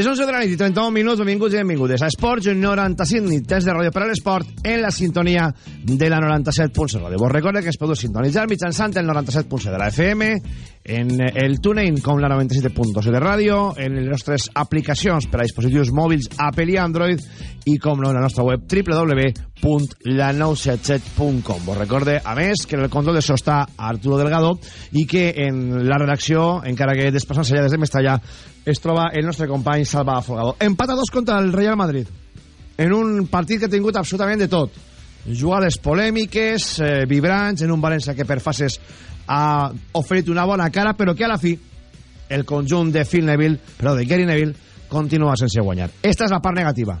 Les 11 de la nit i 31 minuts, benvinguts i benvingudes a Esports 95 nit, test de ràdio per a l'esport en la sintonia de la 97.7 ràdio. Vos recorde que es podeu sintonitzar mitjançant el 97.7 de la FM, en el TuneIn com la 97.7 de ràdio, en les nostres aplicacions per a dispositius mòbils Apple i Android i com no, la nostra web www.la977.com. Vos recorde, a més, que en el control de so està Arturo Delgado i que en la redacció, encara que desplaçant-se ja des de Mestalla, es troba el nostre company Salva Afogado. Empat a dos contra el Real Madrid. En un partit que ha tingut absolutament de tot. Jugades polèmiques, eh, vibrants, en un València que per fases ha oferit una bona cara, però que a la fi el conjunt de Phil Neville, però de Gary Neville, continua sense guanyar. Esta és la part negativa.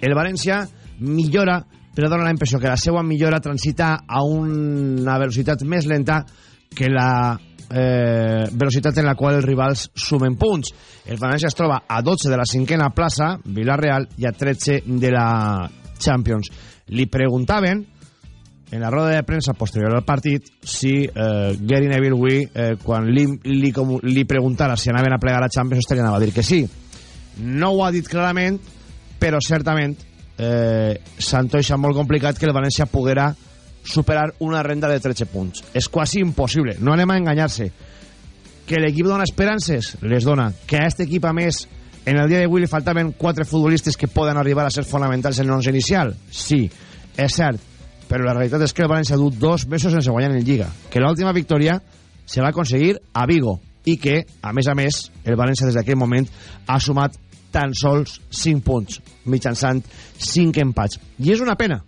El València millora, però dona la impressió que la seva millora transita a una velocitat més lenta que la eh, velocitat en la qual els rivals sumen punts. El València es troba a 12 de la cinquena plaça, Villarreal, i a 13 de la Champions. Li preguntaven en la roda de premsa posterior al partit si eh, Gary Neville avui, eh, quan li, li, com, li preguntara si anaven a plegar a Champions, estaria anava a dir que sí. No ho ha dit clarament, però certament eh, s'antoixa molt complicat que el València poguera superar una renda de 13 punts. És quasi impossible, no anem a enganyar-se. Que l'equip dona esperances? Les dona. Que a aquest equip, a més, en el dia d'avui li faltaven quatre futbolistes que poden arribar a ser fonamentals en l'onze inicial? Sí, és cert. Però la realitat és que el València ha dut dos mesos sense guanyar en Lliga. Que l'última victòria se va aconseguir a Vigo i que, a més a més, el València des d'aquell moment ha sumat tan sols 5 punts, mitjançant 5 empats. I és una pena,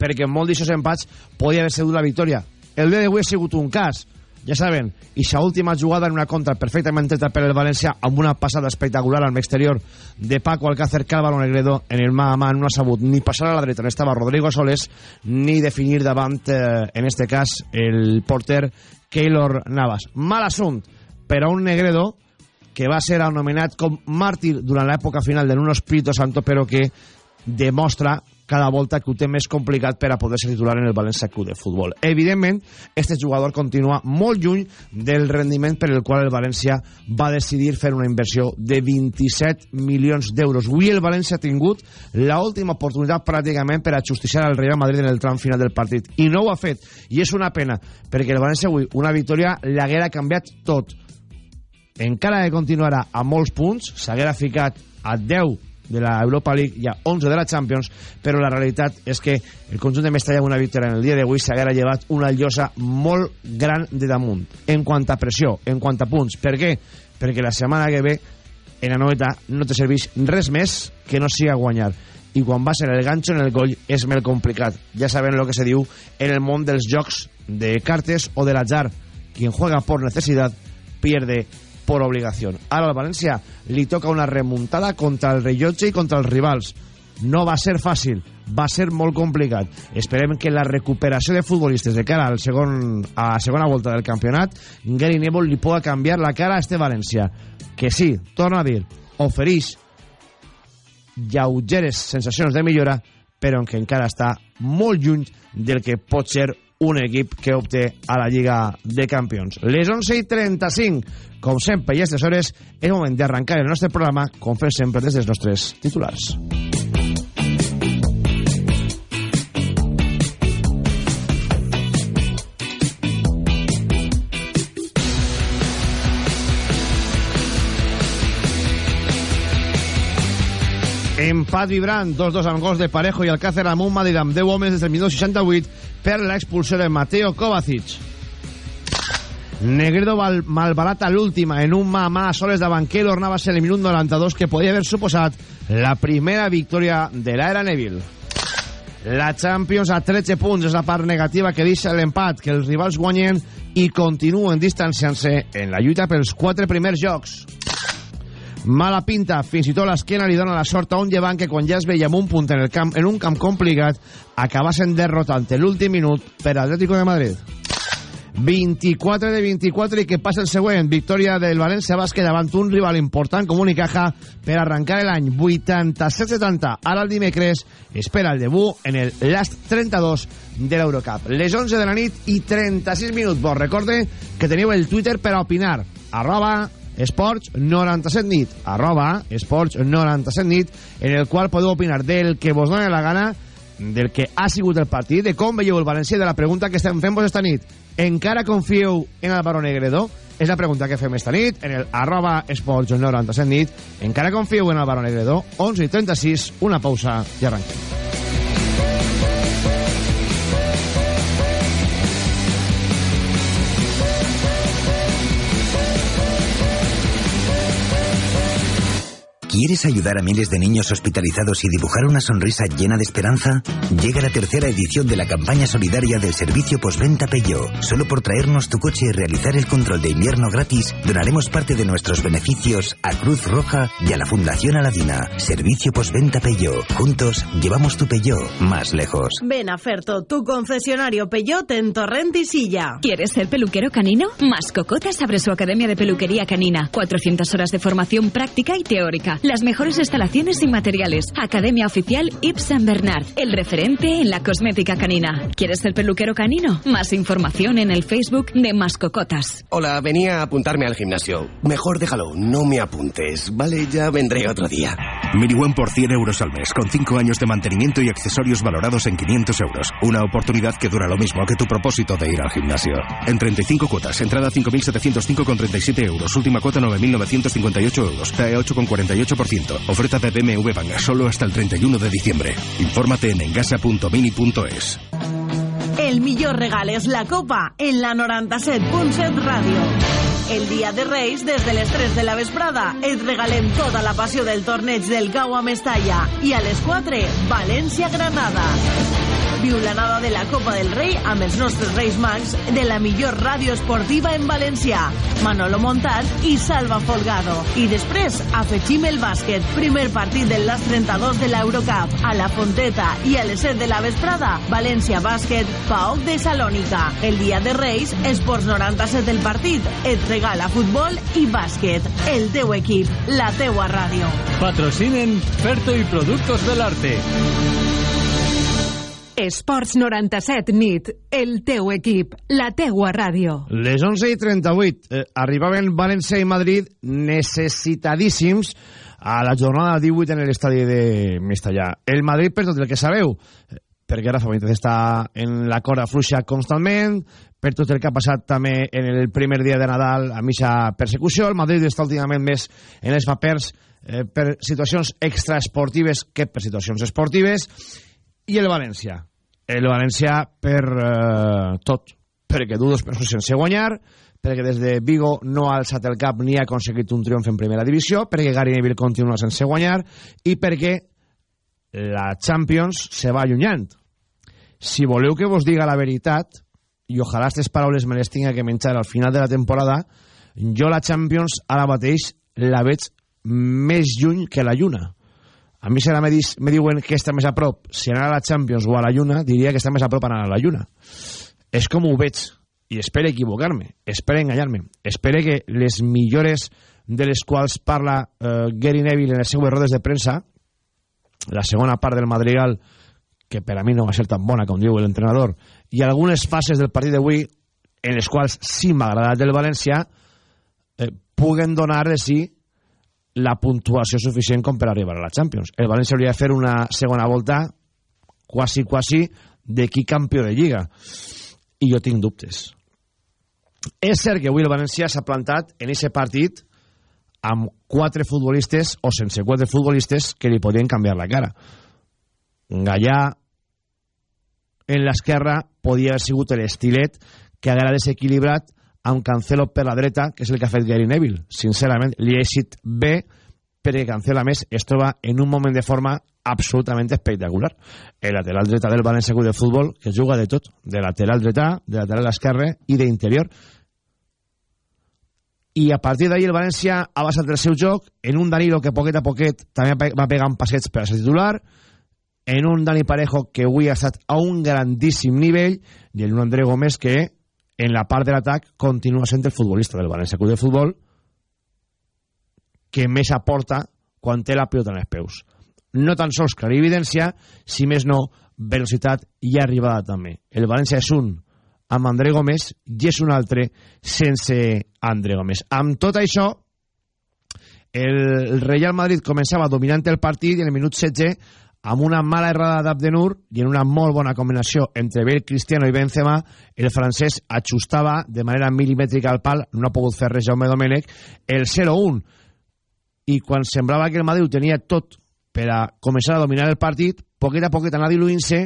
perquè en molt d'aixòs empats podia haver sigut la victòria. El dia d'avui ha sigut un cas, ja saben, i sa última jugada en una contra perfectament treta per el València amb una passada espectacular al exterior de Paco Alcácer Cálvaro Negredo en el mà a mà no ha sabut ni passar a la dreta on estava Rodrigo Soles ni definir davant, eh, en este cas, el porter Keylor Navas. Mal assunt per a un Negredo que va ser anomenat com màrtir durant l'època final de Nuno Espíritu Santo però que demostra cada volta que ho té més complicat per a poder ser titular en el València Club de Futbol. Evidentment, este jugador continua molt lluny del rendiment per el qual el València va decidir fer una inversió de 27 milions d'euros. Avui el València ha tingut l'última oportunitat pràcticament per a justiciar al Real Madrid en el tram final del partit. I no ho ha fet. I és una pena, perquè el València avui, una victòria, l'haguera canviat tot. Encara que continuarà a molts punts, s'haguera ficat a 10 de la Europa League i a 11 de la Champions, però la realitat és que el conjunt de Mestalla amb una victòria en el dia d'avui s'haguera llevat una llosa molt gran de damunt, en quant a pressió, en quant a punts. Per què? Perquè la setmana que ve en la noveta no te serveix res més que no siga guanyar i quan va ser el gancho en el goll és molt complicat. Ja saben el que se diu en el món dels jocs de cartes o de l'atzar. Quien juega por necesidad pierde por obligación. Ara al València li toca una remuntada contra el rellotge i contra els rivals. No va ser fàcil, va ser molt complicat. Esperem que la recuperació de futbolistes de cara al segon, a la segona volta del campionat, Gary Neville li pugui canviar la cara a este València. Que sí, torna a dir, ofereix lleugeres sensacions de millora, però que encara està molt lluny del que pot ser un equip que opte a la Lliga de Campions. Les 11 i 35, com sempre, i a aquestes hores, és moment d'arrencar el nostre programa, com fem sempre des dels nostres titulars. Empat vibrant, 2-2 amb gols de Parejo i Alcácer amb un Madrid amb 10 homes des del minut 68 per l'expulsió de Mateo Kovacic. Negredo malbarata l'última en un mà a mà a soles davant que l'ornava ser el minut 92 que podia haver suposat la primera victòria de l'era Neville. La Champions a 13 punts és la part negativa que deixa l'empat, que els rivals guanyen i continuen distanciant-se en la lluita pels quatre primers jocs. Mala pinta, fins i tot l'esquena li dona la sort a un llevant que quan ja es veia en un punt en, el camp, en un camp complicat acaba sent derrotant l'últim minut per Atlético de Madrid. 24 de 24 i que passa el següent. Victòria del València Bàsquet davant un rival important com Unicaja per arrencar l'any 87-70 ara el dimecres espera el debut en el last 32 de l'Eurocup. Les 11 de la nit i 36 minuts. Vos recorde que teniu el Twitter per a opinar. Arroba esports 97 nit arroba esports 97 nit en el qual podeu opinar del que vos doni la gana del que ha sigut el partit, de com veieu el València de la pregunta que estem fent vos esta nit. Encara confieu en Álvaro Negredo? És la pregunta que fem esta nit en el arroba esports 97 nit. Encara confieu en Álvaro Negredo? 11 i 36, una pausa i arrenquem. ¿Quieres ayudar a miles de niños hospitalizados y dibujar una sonrisa llena de esperanza? Llega la tercera edición de la campaña solidaria del servicio postventa Peugeot. Solo por traernos tu coche y realizar el control de invierno gratis, donaremos parte de nuestros beneficios a Cruz Roja y a la Fundación Aladina. Servicio postventa Peugeot. Juntos llevamos tu Peugeot más lejos. Ven a Ferto, tu concesionario Peugeot en Torrent y Silla. ¿Quieres ser peluquero canino? Mascocotas abre su academia de peluquería canina. 400 horas de formación práctica y teórica las mejores instalaciones y materiales. Academia Oficial Yves Saint Bernard, el referente en la cosmética canina. ¿Quieres ser peluquero canino? Más información en el Facebook de Mascocotas. Hola, venía a apuntarme al gimnasio. Mejor déjalo, no me apuntes. Vale, ya vendré otro día. Miniwan por 100 euros al mes, con 5 años de mantenimiento y accesorios valorados en 500 euros. Una oportunidad que dura lo mismo que tu propósito de ir al gimnasio. En 35 cuotas, entrada 5.705,37 euros, última cuota 9.958 euros, TAE 8,48%. Oferta de BMW Banga solo hasta el 31 de diciembre. Infórmate en engasa.mini.es. El millor regal és la copa en la 97.7 Ràdio. El dia de Reis, des de les 3 de la vesprada, et regalem tota la passió del torneig del Cau a Mestalla. I a les 4, València-Granada. Viu l'anada de la Copa del Rei amb els nostres Reis Mags de la millor ràdio esportiva en valencià. Manolo Montat i Salva Folgado. I després afegim el bàsquet. Primer partit del LAS 32 de l'Eurocup. A la Fonteta i a les 7 de la vesprada, València Bàsquet, PAOC de Salònica. El dia de Reis, Esports 97 el partit. Et regala futbol i bàsquet. El teu equip, la teua ràdio. Patrocinen Ferto y Productos del Arte. Esports 97 nit, el teu equip, la teua ràdio. Les 11 i 38 eh, arribaven València i Madrid necessitadíssims a la jornada 18 en l'estadi de Mestallà. El Madrid, per tot el que sabeu, eh, perquè Rafa Benítez està en la corda fluixa constantment, per tot el que ha passat també en el primer dia de Nadal a mitja persecució. El Madrid està últimament més en els papers eh, per situacions extraesportives que per situacions esportives. I el València, el València per eh, tot, perquè du dos mesos sense guanyar, perquè des de Vigo no ha alçat el cap ni ha aconseguit un triomf en primera divisió, perquè Gary Neville continua sense guanyar i perquè la Champions se va allunyant. Si voleu que vos diga la veritat, i ojalà aquestes paraules me les tinga que menjar al final de la temporada, jo la Champions ara mateix la veig més lluny que la lluna. A mi ara me, dis, me diuen que està més a prop, si anar a la Champions o a la Lluna, diria que està més a prop anar a la Lluna. És com ho veig, i espero equivocar-me, espero enganyar-me, espero que les millores de les quals parla eh, Gary Neville en les seues rodes de premsa, la segona part del Madrigal, que per a mi no va ser tan bona com diu l'entrenador, i algunes fases del partit d'avui en les quals sí m'ha agradat del València, eh, puguen donar de sí la puntuació suficient com per arribar a la Champions. El València hauria de fer una segona volta quasi, quasi de qui campió de Lliga. I jo tinc dubtes. És cert que avui el València s'ha plantat en aquest partit amb quatre futbolistes o sense quatre futbolistes que li podien canviar la cara. Gallà en l'esquerra podia haver sigut l'estilet que haguera desequilibrat amb Cancelo per la dreta, que és el que ha fet Gary Neville. Sincerament, li ha eixit bé perquè Cancelo, a més, es troba en un moment de forma absolutament espectacular. El lateral dreta del València Club de Futbol, que juga de tot, de lateral dreta, de lateral esquerre i d'interior. i a partir d'ahir el València ha basat el seu joc en un Danilo que poquet a poquet també va pegant passets per a ser titular en un Dani Parejo que avui ha estat a un grandíssim nivell i en un André Gómez que en la part de l'atac continua sent el futbolista del València Club de Futbol que més aporta quan té la pilota en els peus no tan sols clarividència si més no velocitat i arribada també el València és un amb André Gómez i és un altre sense André Gómez. Amb tot això, el Real Madrid començava dominant el partit i en el minut 16 amb una mala errada d'Abdenur i en una molt bona combinació entre Bale, Cristiano i Benzema, el francès ajustava de manera milimètrica al pal, no ha pogut fer res Jaume Domènech, el 0-1. I quan semblava que el Madrid tenia tot per a començar a dominar el partit, poquet a poquet anar diluint-se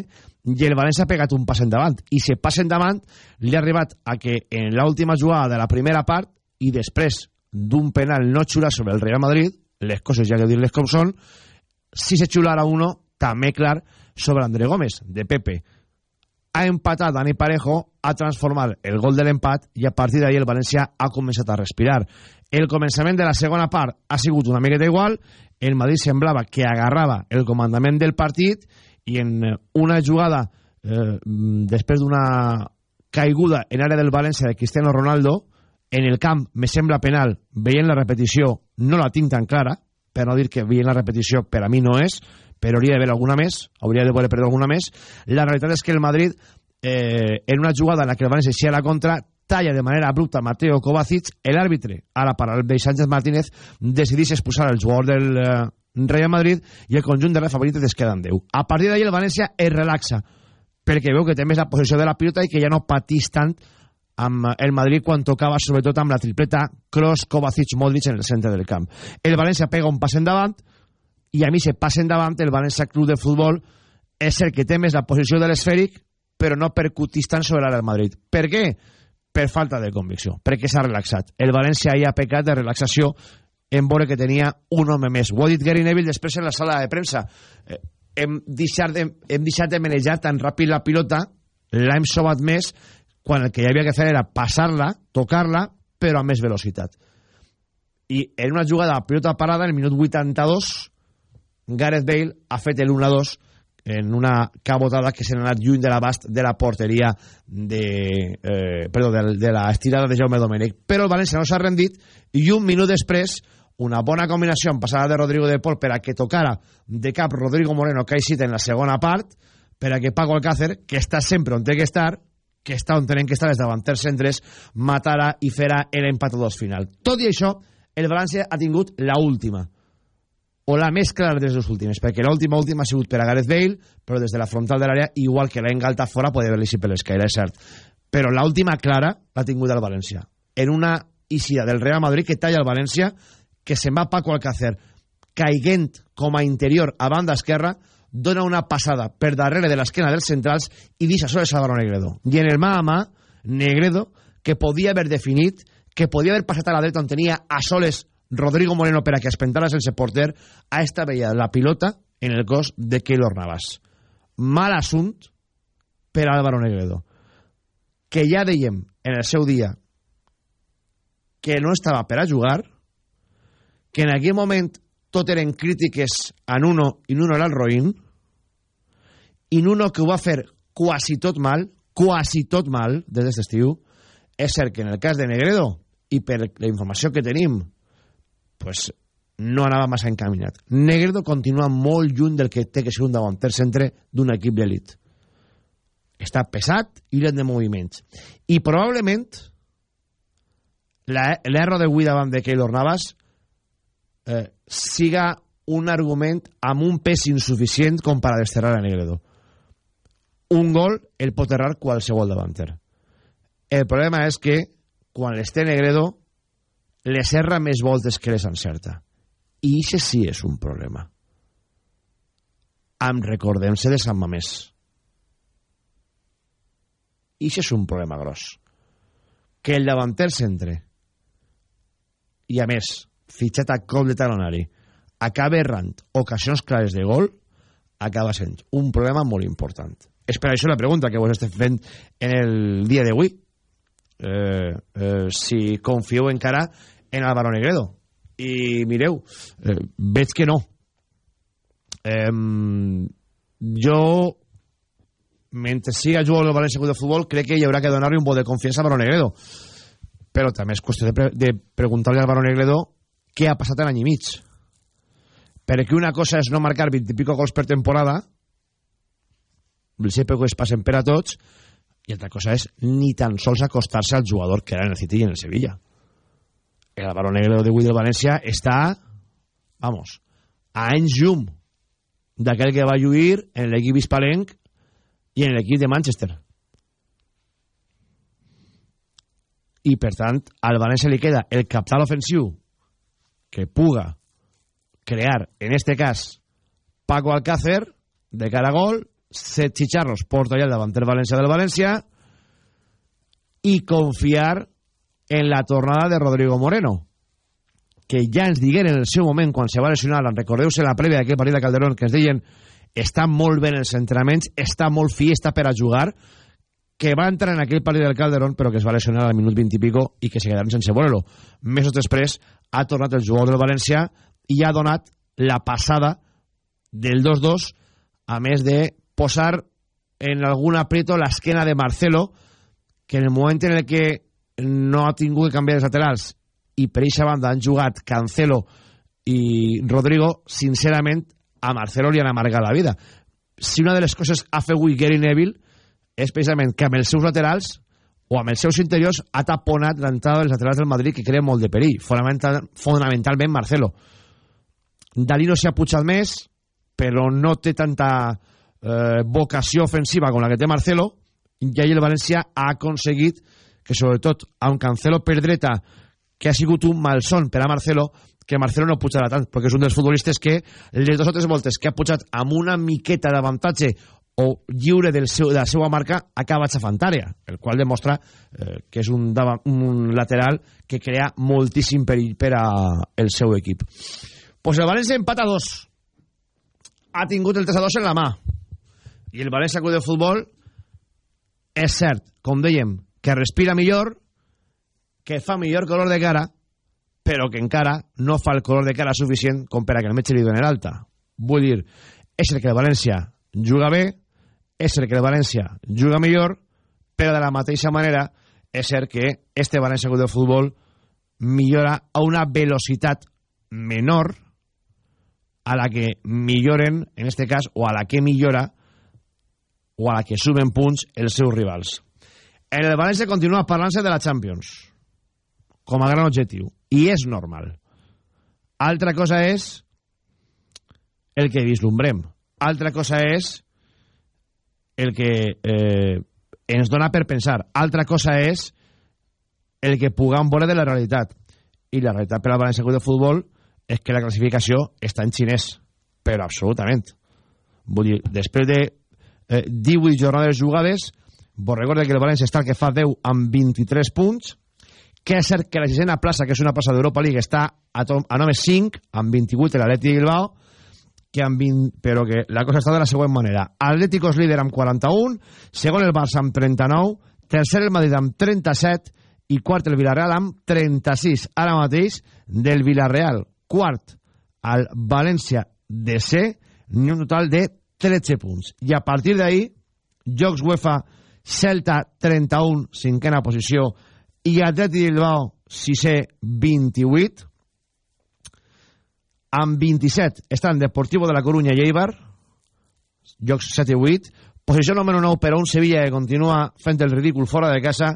i el València ha pegat un pas endavant i si pas endavant li ha arribat a que en l'última jugada de la primera part i després d'un penal no xular sobre el Real Madrid les coses ja que dir-les com són si se xulara uno també clar sobre André Gómez de Pepe. Ha empatat Dani Parejo ha transformat el gol de l'empat i a partir d'ahir el València ha començat a respirar. El començament de la segona part ha sigut una miqueta igual. El Madrid semblava que agarrava el comandament del partit i en una jugada eh, després d'una caiguda en àrea del València de Cristiano Ronaldo en el camp me sembla penal veient la repetició no la tinc tan clara per no dir que veient la repetició per a mi no és però hauria d'haver alguna més hauria de voler perdre alguna més la realitat és que el Madrid eh, en una jugada en la que el València eixia a la contra talla de manera abrupta Mateo Kovacic l'àrbitre, ara per al de Sánchez Martínez decidís expulsar el jugador del eh, Real Madrid i el conjunt de la favorites es queda en 10. A partir d'ahir el València es relaxa perquè veu que té més la posició de la pilota i que ja no patís tant amb el Madrid quan tocava sobretot amb la tripleta Kroos, Kovacic, Modric en el centre del camp. El València pega un pas endavant i a mi se passa endavant el València Club de Futbol és el que té més la posició de l'esfèric però no percutís tant sobre l'ara del Madrid. Per què? Per falta de convicció, perquè s'ha relaxat. El València ja ha pecat de relaxació en veure que tenia un home més. Ho ha dit Gary Neville després en la sala de premsa. Eh, hem, deixat de, hem deixat de manejar tan ràpid la pilota, l'hem sobat més, quan el que hi havia que fer era passar-la, tocar-la, però amb més velocitat. I en una jugada pilota parada, en el minut 82, Gareth Bale ha fet el 1-2 en una cabotada que s'ha anat lluny de l'abast de la porteria de, eh, perdó, de, de la estirada de Jaume Domènech. Però el València no s'ha rendit i un minut després una bona combinació en passada de Rodrigo de Pol per a que tocara de cap Rodrigo Moreno que ha en la segona part per a que Paco Alcácer, que està sempre on té que estar que està on tenen que estar els davanters centres matara i farà l'empat final tot i això el València ha tingut la última o la més clara de les últimes, perquè l'última última ha sigut per a Gareth Bale, però des de la frontal de l'àrea, igual que l'ha engaltat fora, podia haver-li si per l'escaire, és cert. Però l'última clara l'ha tingut el València. En una eixida del Real Madrid que talla el València, que se'n va Paco Alcácer, caiguent com a interior a banda esquerra, dona una passada per darrere de l'esquena dels centrals i deixa soles Álvaro Negredo. I en el mà a mà, Negredo, que podia haver definit, que podia haver passat a la dreta on tenia a soles Rodrigo Moreno per a que espentara sense porter ha estavellat la pilota en el cos de Keylor Navas. Mal assunt per Álvaro Negredo que ja dèiem en el seu dia que no estava per a jugar que en aquell moment tot eren crítiques a Nuno i Nuno era el roïn i Nuno que ho va fer quasi tot mal quasi tot mal des d'aquest estiu és cert que en el cas de Negredo i per la informació que tenim pues, no anava massa encaminat. Negredo continua molt lluny del que té que ser un davanter centre d'un equip d'elit. Està pesat i lent de moviments. I probablement l'erro d'avui davant de Keylor Navas eh, siga un argument amb un pes insuficient com per a desterrar a Negredo. Un gol el pot errar qualsevol davanter. El problema és que quan l'estè Negredo les erra més voltes que les encerta. I això sí és un problema. Am recordem-se de Sant Mamés. I això és un problema gros. Que el davanter centre i a més, fitxat a cop de talonari, acaba errant ocasions clares de gol, acaba sent un problema molt important. És per això la pregunta que vos estem fent en el dia d'avui. Eh, eh, si confieu encara en Álvaro Negredo. I mireu, eh, veig que no. Eh, jo, mentre siga jugant el València de Futbol, crec que hi haurà que donar-li un vot de confiança a Álvaro Negredo. Però també és qüestió de, pre de preguntar-li a Álvaro Negredo què ha passat en any i mig. Perquè una cosa és no marcar 20 i pico gols per temporada, els èpoques passen per a tots, i altra cosa és ni tan sols acostar-se al jugador que era en el City i en el Sevilla. El Álvaro Negredo de del València està, vamos, a anys llum d'aquell que va lluir en l'equip hispalenc i en l'equip de Manchester. I, per tant, al València li queda el capital ofensiu que puga crear, en este cas, Paco Alcácer, de cara a gol, set xicharros porta ja el davanter València del València i confiar en la tornada de Rodrigo Moreno que ja ens digueren en el seu moment quan se va lesionar, recordeu-se la prèvia d'aquest partit de Calderón que ens deien està molt bé en els entrenaments, està molt fi, està per a jugar que va entrar en aquell partit del Calderón però que es va lesionar al minut 20 i pico i que se quedaran sense veure-lo. Mesos després ha tornat el jugador del València i ha donat la passada del 2-2 a més de posar en algun aprieto l'esquena de Marcelo, que en el moment en el que no ha tingut que canviar els laterals i per aquesta banda han jugat Cancelo i Rodrigo, sincerament, a Marcelo li han amargat la vida. Si una de les coses ha fet avui Gary Neville és precisament que amb els seus laterals o amb els seus interiors ha taponat l'entrada dels laterals del Madrid que crea molt de perill, fonamental, fonamentalment Marcelo. Dalí no s'ha pujat més, però no té tanta eh, vocació ofensiva com la que té Marcelo i ahir el València ha aconseguit que sobretot a un Cancelo per dreta que ha sigut un malson per a Marcelo que Marcelo no pujarà tant perquè és un dels futbolistes que les dues o tres voltes que ha pujat amb una miqueta d'avantatge o lliure del seu, de la seva marca acaba xafant àrea, el qual demostra eh, que és un, un lateral que crea moltíssim perill per a el seu equip. Pues el València empata dos. Ha tingut el 3 a 2 en la mà. I el València Club de Futbol és cert, com dèiem, que respira millor, que fa millor color de cara, però que encara no fa el color de cara suficient com per a que el metge li doni l'alta. Vull dir, és el que el València juga bé, és el que el València juga millor, però de la mateixa manera és cert que este València Club de Futbol millora a una velocitat menor a la que milloren, en este cas, o a la que millora o a la que suben punts els seus rivals. En el València continua parlant-se de la Champions com a gran objectiu i és normal. Altra cosa és el que vislumbrem. Altra cosa és el que eh, ens dona per pensar. Altra cosa és el que puguem veure de la realitat. I la realitat per al València de Futbol és que la classificació està en xinès. Però absolutament. Vull dir, després de eh, 18 jornades jugades vos recorde que el València està el que fa 10 amb 23 punts que és cert que la sisena plaça, que és una plaça d'Europa League, està a, a només 5, amb 28 l'Atleti Bilbao, que amb 20, però que la cosa està de la següent manera. Atlético és líder amb 41, segon el Barça amb 39, tercer el Madrid amb 37 i quart el Villarreal amb 36. Ara mateix del Villarreal, quart al València de C, ni un total de 13 punts. I a partir d'ahí, Jocs UEFA, Celta 31, cinquena posició, i Atleti Bilbao, sisè, 28. Amb 27 estan Deportivo de la Coruña i Eibar, jocs 7 i 8. Posició número 9 per a un Sevilla que continua fent el ridícul fora de casa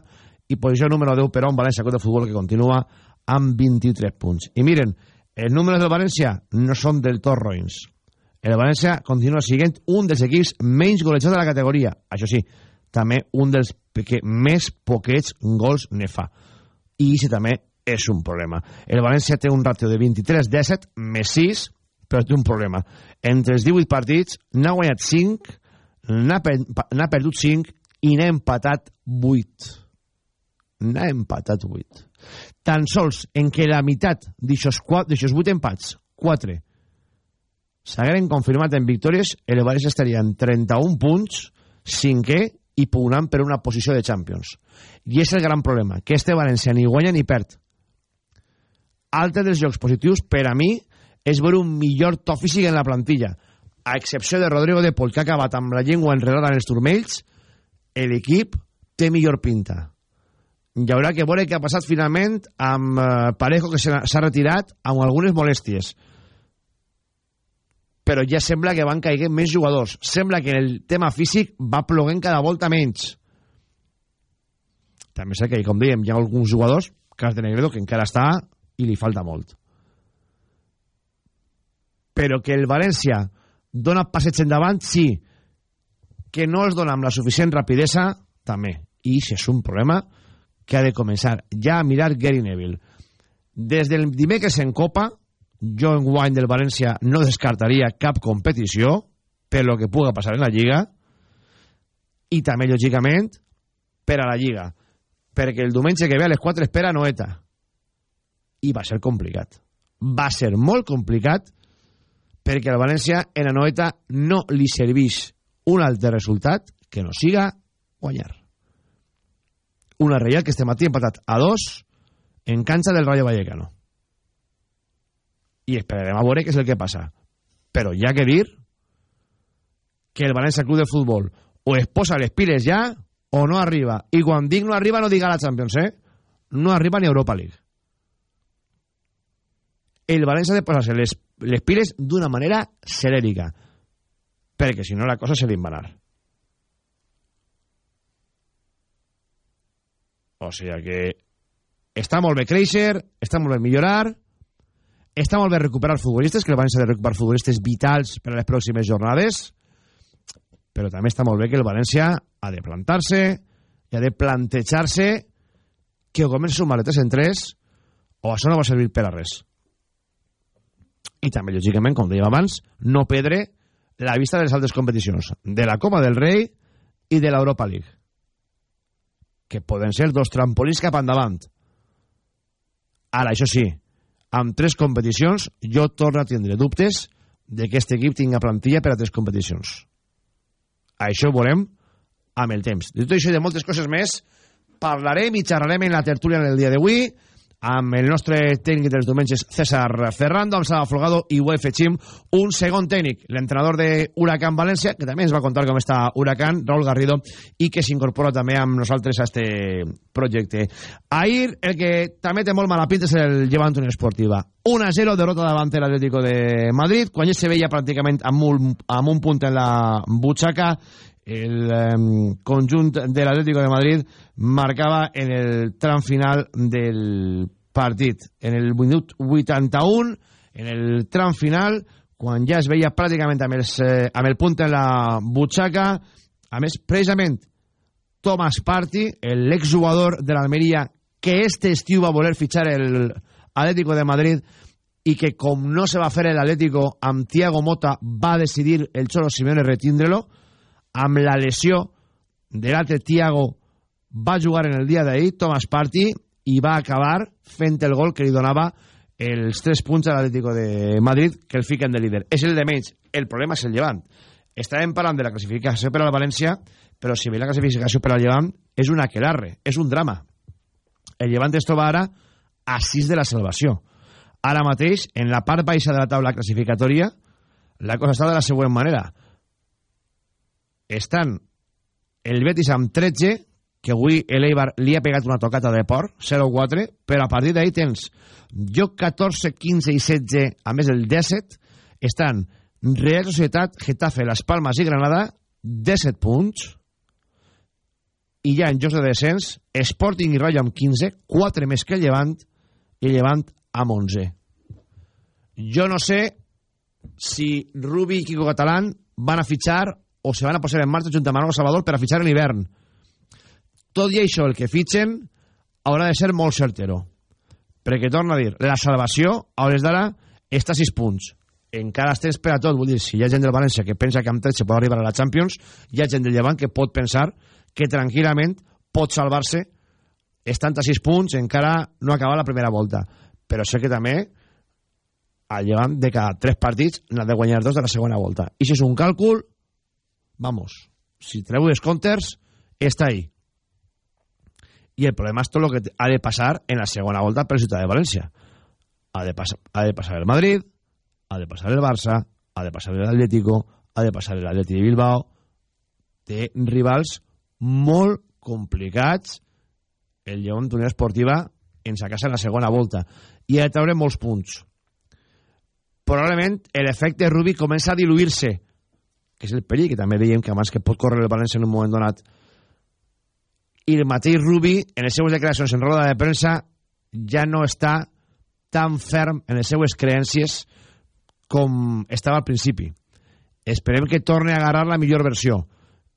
i posició número 10 per a un València de Futbol que continua amb 23 punts. I miren, els números del València no són del tot roïns el València continua siguent un dels equips menys golejats de la categoria. Això sí, també un dels que més poquets gols ne fa. I això també és un problema. El València té un ratio de 23-17 més 6, però té un problema. Entre els 18 partits n'ha guanyat 5, n'ha per, perdut 5 i n'ha empatat 8. N'ha empatat 8. Tan sols en què la meitat d'aixòs 8 empats, 4 s'hagueren confirmat en victòries, el València estaria en 31 punts, cinquè i pugnant per una posició de Champions. I és el gran problema, que este València ni guanya ni perd. altre dels jocs positius per a mi és veure un millor to físic en la plantilla a excepció de Rodrigo de Pol que ha acabat amb la llengua enredada en els turmells l'equip té millor pinta hi haurà que veure què ha passat finalment amb eh, Parejo que s'ha retirat amb algunes molèsties però ja sembla que van caiguent més jugadors. Sembla que el tema físic va ploguent cada volta menys. També sé que, com dèiem, hi ha alguns jugadors cas de Negredo que encara està i li falta molt. Però que el València dona passeig endavant, sí. Que no els dona amb la suficient rapidesa, també. I si és un problema que ha de començar ja a mirar Gary Neville. Des del dimecres en Copa jo en guany del València no descartaria cap competició per lo que puga passar en la Lliga i també lògicament per a la Lliga perquè el diumenge que ve a les 4 espera Noeta. I va ser complicat. Va ser molt complicat perquè al València en la Noeta no li serveix un altre resultat que no siga guanyar. Una Reial que este matí empatat a dos en cancha del Rayo Vallecano. I esperarem a veure què és el que passa. Però hi ha que dir que el València Club de Futbol o es posa les piles ja o no arriba. I quan dic no arriba no diga la Champions, eh? No arriba ni Europa League. El València ha de posar-se les, les piles d'una manera celèrica perquè si no la cosa se li va anar. O sigui que està molt bé créixer, està molt bé millorar, està molt bé recuperar futbolistes, que el València ha de recuperar futbolistes vitals per a les pròximes jornades, però també està molt bé que el València ha de plantar-se i ha de plantejar-se que o comença un maletes en tres o això no va servir per a res. I també, lògicament, com dèiem abans, no perdre la vista de les altres competicions, de la Copa del Rei i de l'Europa League que poden ser dos trampolins cap endavant. Ara, això sí, amb tres competicions, jo torno a tindre dubtes de que aquest equip tinga plantilla per a tres competicions. Això ho veurem amb el temps. De tot això i de moltes coses més, parlarem i xerrarem en la tertúlia en el dia d'avui amb el nostre tècnic dels diumenges César Ferrando, amb Sala Folgado i ho afegim un segon tècnic, l'entrenador de Huracán València, que també ens va contar com està Huracán, Raúl Garrido, i que s'incorpora també amb nosaltres a este projecte. Ahir, el que també té molt mala pinta és el Llevant Unió Esportiva. 1-0, derrota davant l'Atlético de Madrid, quan ja se veia pràcticament amb un, amb un punt en la butxaca, el eh, conjunt de l'Atlético de Madrid marcava en el tram final del partit. En el minut 81, en el tram final, quan ja es veia pràcticament amb, els, eh, amb el punt en la butxaca, a més, precisament, Thomas Party, l'exjugador de l'Almeria, que este estiu va voler fitxar el Atlético de Madrid i que com no se va fer l'Atlético amb Thiago Mota va decidir el Cholo Simeone retindre-lo amb la lesió de l'altre Tiago va jugar en el dia d'ahir Thomas Partey i va acabar fent el gol que li donava els tres punts a l'Atlético de Madrid que el fiquen de líder. És el de menys. El problema és el llevant. Estàvem parlant de la classificació per a la València, però si ve la classificació per al llevant és un aquelarre, és un drama. El llevant es troba ara a 6 de la salvació. Ara mateix, en la part baixa de la taula classificatòria, la cosa està de la següent manera estan el Betis amb 13, que avui l'Eibar li ha pegat una tocata de port, 0-4, però a partir d'ahir tens joc 14, 15 i 16, a més el 17, estan Real Societat, Getafe, Las Palmas i Granada, 17 punts, i ja en jocs de descens, Sporting i Rayo amb 15, 4 més que el Llevant, i Llevant amb 11. Jo no sé si Rubi i Kiko Catalán van a fitxar o se van a posar en marxa junt amb Manolo Salvador per a fitxar en hivern. Tot i això, el que fitxen haurà de ser molt certero. Perquè, torna a dir, la salvació, a hores d'ara, està a 6 punts. Encara estens per a tot, vull dir, si hi ha gent del València que pensa que amb 13 pot arribar a la Champions, hi ha gent del Llevant que pot pensar que tranquil·lament pot salvar-se estant a 6 punts, encara no acaba la primera volta. Però sé que també al Llevant de cada 3 partits n'ha de guanyar dos de la segona volta. I si és un càlcul vamos, si treu descomptes, està ahí. I el problema és tot el que ha de passar en la segona volta per la ciutat de València. ha de, pas ha de passar el Madrid, ha de passar el Barça, ha de passar l'Atlético, ha de passar l'Atleti de Bilbao. Té rivals molt complicats el Lleón d'Unió Esportiva ens casa en la segona volta i ha de treure molts punts probablement l'efecte Rubi comença a diluir-se que és el perill que també dèiem que abans que pot córrer el València en un moment donat i el mateix Rubi en les seues declaracions en roda de premsa ja no està tan ferm en les seues creències com estava al principi. Esperem que torni a agarrar la millor versió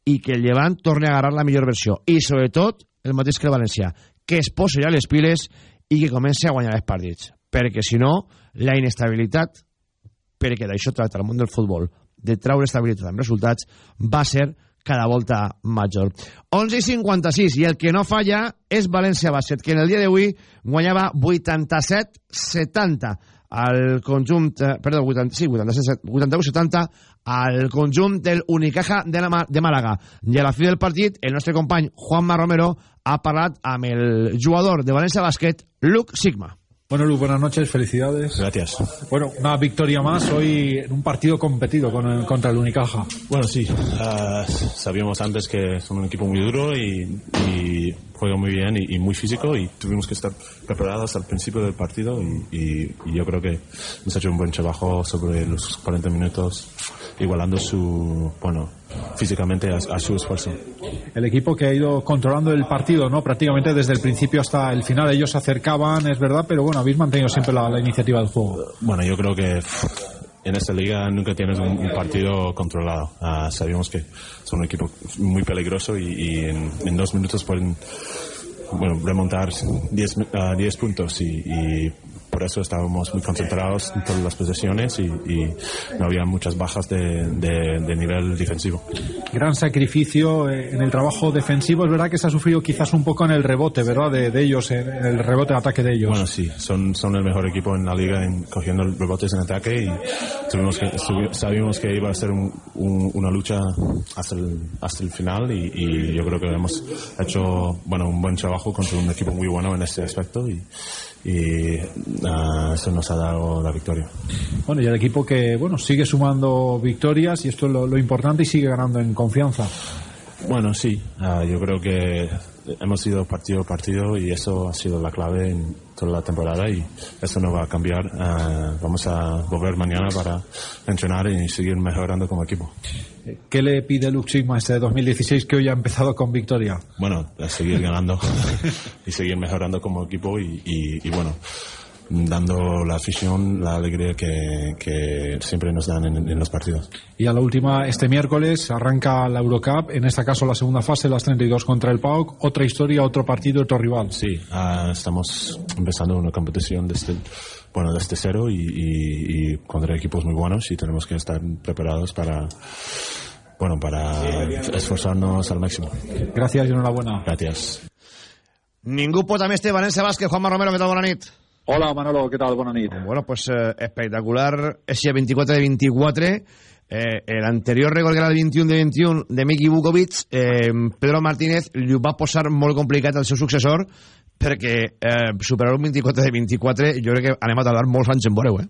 i que el Llevant torni a agarrar la millor versió. I sobretot el mateix que el València que es posi ja les piles i que comenci a guanyar els partits. Perquè si no la inestabilitat perquè d'això tracta el món del futbol de traure estabilitat amb resultats va ser cada volta major 11 i 56 i el que no falla és València Bàsquet que en el dia d'avui guanyava 87-70 al conjunt, eh, perdó, 80, sí, 81-70 al conjunt del Unicaja de, la, de Màlaga. I a la fi del partit, el nostre company Juanma Romero ha parlat amb el jugador de València Bàsquet, Luke Sigma. Bueno, Lu, buenas noches, felicidades. Gracias. Bueno, una victoria más hoy en un partido competido con el, contra el Unicaja. Bueno, sí, uh, sabíamos antes que son un equipo muy duro y, y juega muy bien y, y, muy físico y tuvimos que estar preparados al principio del partido y, y, yo creo que hemos hecho un buen trabajo sobre los 40 minutos igualando su, bueno, físicamente a, a, su esfuerzo. El equipo que ha ido controlando el partido, ¿no? Prácticamente desde el principio hasta el final. Ellos se acercaban, es verdad, pero bueno, habéis mantenido siempre la, la iniciativa del juego. Bueno, yo creo que en esta liga nunca tienes un, un partido controlado. Uh, sabíamos que son un equipo muy peligroso y, y en, en, dos minutos pueden bueno, remontar 10 uh, puntos y, y por eso estábamos muy concentrados en todas las posesiones y, y no había muchas bajas de, de, de, nivel defensivo. Gran sacrificio en el trabajo defensivo. Es verdad que se ha sufrido quizás un poco en el rebote, ¿verdad? De, de ellos, en el rebote de ataque de ellos. Bueno, sí, son, son el mejor equipo en la liga en cogiendo rebotes en ataque y tuvimos que, sabíamos que iba a ser un, un, una lucha hasta el, hasta el final y, y yo creo que hemos hecho bueno, un buen trabajo contra un equipo muy bueno en este aspecto y y uh, eso nos ha dado la victoria. Bueno, y el equipo que bueno sigue sumando victorias y esto es lo, lo importante y sigue ganando en confianza. Bueno, sí, uh, yo creo que hemos ido partido a partido y eso ha sido la clave en toda la temporada y eso no va a cambiar. Uh, vamos a volver mañana para entrenar y seguir mejorando como equipo. ¿Qué le pide Luke Sigma este 2016 que hoy ha empezado con victoria? Bueno, a seguir ganando y seguir mejorando como equipo y, y, y bueno dando la afición la alegría que, que siempre nos dan en, en, los partidos. Y a la última, este miércoles arranca la Eurocup, en este caso la segunda fase, las 32 contra el PAOK, otra historia, otro partido, otro rival. Sí, uh, estamos empezando una competición desde, bueno, desde cero y, y, y contra equipos muy buenos y tenemos que estar preparados para bueno, para esforzarnos al máximo. Gracias y enhorabuena. Gracias. Ningú pot a més té València Bàsquet. Juanma Romero, què tal? Bona nit. Hola Manolo, ¿qué tal? Bona nit. Bueno, pues eh, espectacular ese 24 de 24. Eh, el anterior récord que era el 21 de 21 de Miki Vukovic, eh, Pedro Martínez li va posar molt complicat al seu successor perquè eh, superar un 24 de 24 jo crec que anem a tardar molts anys en veure-ho, eh?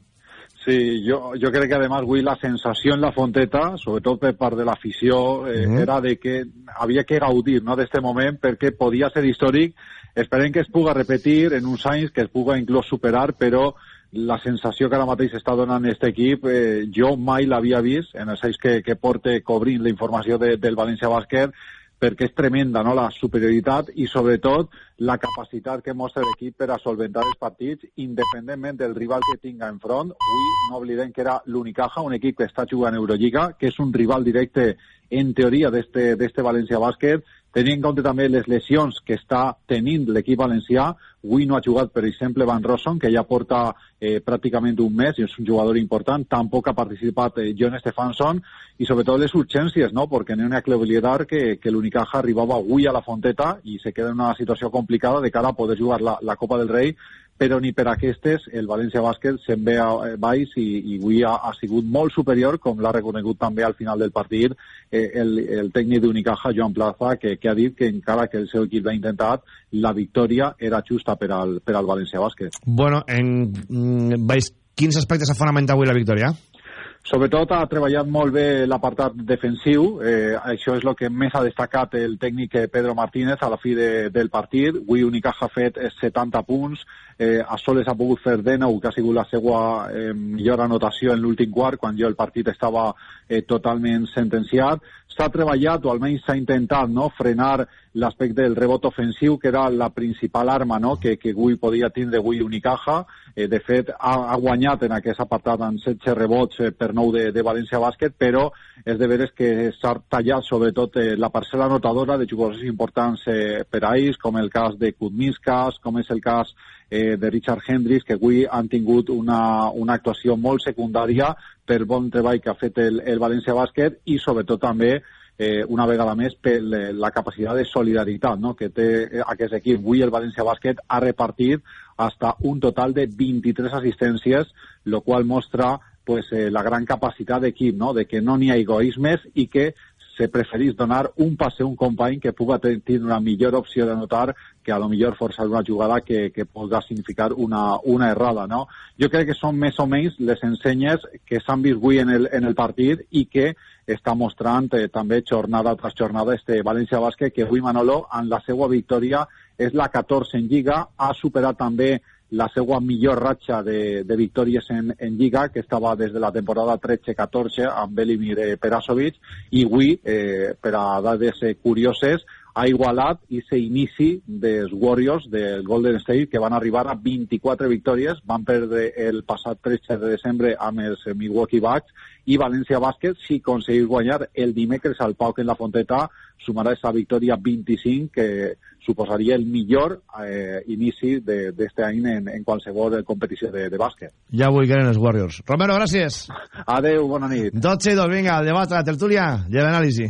Sí, yo, yo creo que además, Will, la sensació en la Fonteta, sobretot per part de l'afició, eh, uh -huh. era de que havia que gaudir no, d'este moment perquè podia ser històric. Esperem que es puga repetir en uns anys, que es puga inclús superar, però la sensació que ara mateix està donant aquest equip, eh, jo mai l'havia vist en els anys que, que porte cobrint la informació de, del València Bàsquet, perquè és tremenda no? la superioritat i sobretot la capacitat que mostra l'equip per a solventar els partits independentment del rival que tinga enfront. Avui no oblidem que era l'Unicaja, un equip que està jugant Eurolliga, que és un rival directe en teoria d'este València Bàsquet, tenint en compte també les lesions que està tenint l'equip valencià, avui no ha jugat, per exemple, Van Rosson, que ja porta eh, pràcticament un mes i és un jugador important, tampoc ha participat eh, John Stefansson, i sobretot les urgències, no? perquè n'hi ha que oblidar que, que l'Unicaja arribava avui a la Fonteta i se queda en una situació complicada de cara a poder jugar la, la Copa del Rei però ni per aquestes el València Bàsquet se'n ve a baix i, i avui ha, ha sigut molt superior, com l'ha reconegut també al final del partit eh, el, el tècnic d'Unicaja, Joan Plaza, que, que ha dit que encara que el seu equip l'ha intentat, la victòria era justa per al, per al València Bàsquet. Bueno, en, mm, veis, quins aspectes ha fonamentat avui la victòria? Sobretot ha treballat molt bé l'apartat defensiu, eh, això és el que més ha destacat el tècnic Pedro Martínez a la fi de, del partit. Avui Unicaja ha fet 70 punts, eh, a soles ha pogut fer de nou, que ha sigut la seva eh, millor anotació en l'últim quart, quan jo el partit estava eh, totalment sentenciat. S'ha treballat, o almenys s'ha intentat, no?, frenar l'aspecte del rebot ofensiu, que era la principal arma no? que, que avui podia tindre avui Unicaja. Eh, de fet, ha, ha guanyat en aquest apartat en 16 rebots eh, per 9 de, de València Bàsquet, però és de veres que s'ha tallat sobretot eh, la parcel·la anotadora de jugadors importants eh, per a ells, com el cas de Kuzmiskas, com és el cas eh, de Richard Hendricks, que avui han tingut una, una actuació molt secundària per bon treball que ha fet el, el València Bàsquet i sobretot també eh, una vegada més per la capacitat de solidaritat no? que té aquest equip. Avui el València Bàsquet ha repartit hasta un total de 23 assistències, lo qual mostra pues, eh, la gran capacitat d'equip, no? de que no n'hi ha egoismes i que se preferís donar un passe a un company que puga tenir una millor opció de notar que a lo millor forçar una jugada que, que pugui significar una, una errada, no? Jo crec que són més o menys les ensenyes que s'han vist avui en el, en el partit i que està mostrant eh, també jornada tras jornada este València Bàsquet, que avui Manolo, en la seva victòria, és la 14 en Lliga, ha superat també la seva millor ratxa de, de victòries en, en Lliga, que estava des de la temporada 13-14 amb Belimir eh, Perasovic, i avui, eh, per a dades eh, curioses, ha igualat i inici dels Warriors del Golden State que van arribar a 24 victòries, van perdre el passat 13 de desembre amb els Milwaukee Bucks i València Bàsquet, si aconseguís guanyar el dimecres al Pau en la Fonteta, sumarà aquesta victòria 25 que suposaria el millor eh, inici d'aquest any en, en qualsevol competició de, de bàsquet. Ja vull que els Warriors. Romero, gràcies. Adeu, bona nit. 12 i 2, vinga, el debat, la tertúlia i l'anàlisi.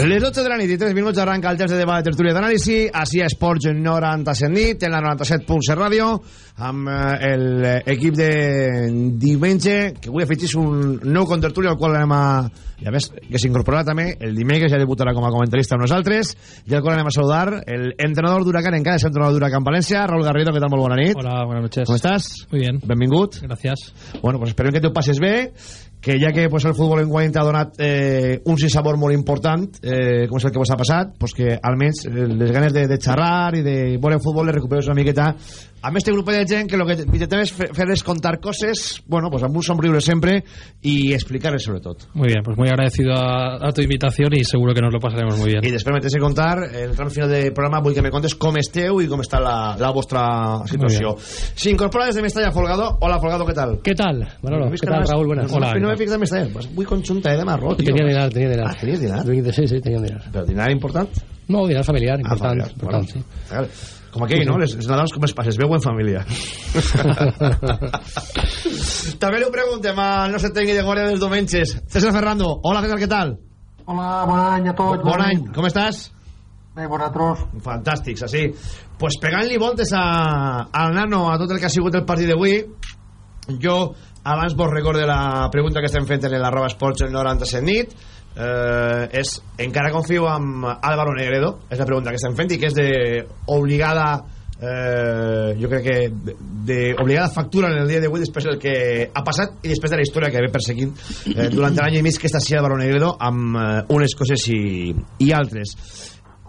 Les 12 de la nit i 3 minuts arranca el temps de debat de tertúlia d'anàlisi. Així a Esports 97 nit en la 97.7 ràdio amb eh, l'equip de diumenge que avui afegís un nou contertuli al qual anem a i a més que s'incorporarà també el dimecres ja debutarà com a comentarista amb nosaltres i al qual anem a saludar el entrenador d'Huracán encara és entrenador d'Huracán València Raúl Garrido, què tal? Molt bona nit. Hola, buenas noches. ¿Cómo estás? Muy bien. Benvingut. Gracias. Bueno, pues esperem que te ho passes bé que ja que pues, el futbol en guany t'ha donat eh, un sinsabor molt important eh, com és el que vos ha passat pues que almenys eh, les ganes de, de xerrar i de veure el futbol les recuperes una miqueta amb este grup de gent que lo que intentem és fer-les contar coses bueno, pues amb un somriure sempre i explicar-les sobretot Muy bien, pues muy agradecido a, a, tu invitación y seguro que nos lo pasaremos muy bien i després metes a contar el tram final del programa vull que me contes com esteu i com està la, la vostra situació s'incorpora des de Mestalla Folgado hola Folgado, què tal? ¿Qué tal? Manolo, ¿qué tal Raúl? Buenas. Hola, no me fiques de Mestalla pues vull conjunta eh, de marró tío. Tenía dinar, tenía dinar ah, tenies dinar? Sí, sí, tenía dinar però dinar important? No, dinar familiar, ah, important, familiar. important bueno, sí. Vale. Com aquell, no? Les, les Nadals com es passes, veu en família. També li preguntem al nostre tècnic de guàrdia dels diumenges, César Ferrando. Hola, César, què tal? Hola, bon any a tots. Bon, bon any, com estàs? Bé, vosaltres. Fantàstics, així. Pues pegant-li voltes a, al nano a tot el que ha sigut el partit d'avui, jo abans vos recorde la pregunta que estem fent en l'arroba esports el 97 nit, eh, és encara confio amb Álvaro Negredo és la pregunta que estem fent i que és de obligada eh, jo crec que d'obligada factura en el dia d'avui després del que ha passat i després de la història que ve perseguint eh, durant l'any i mig que està el Baró Negredo amb eh, unes coses i, i altres.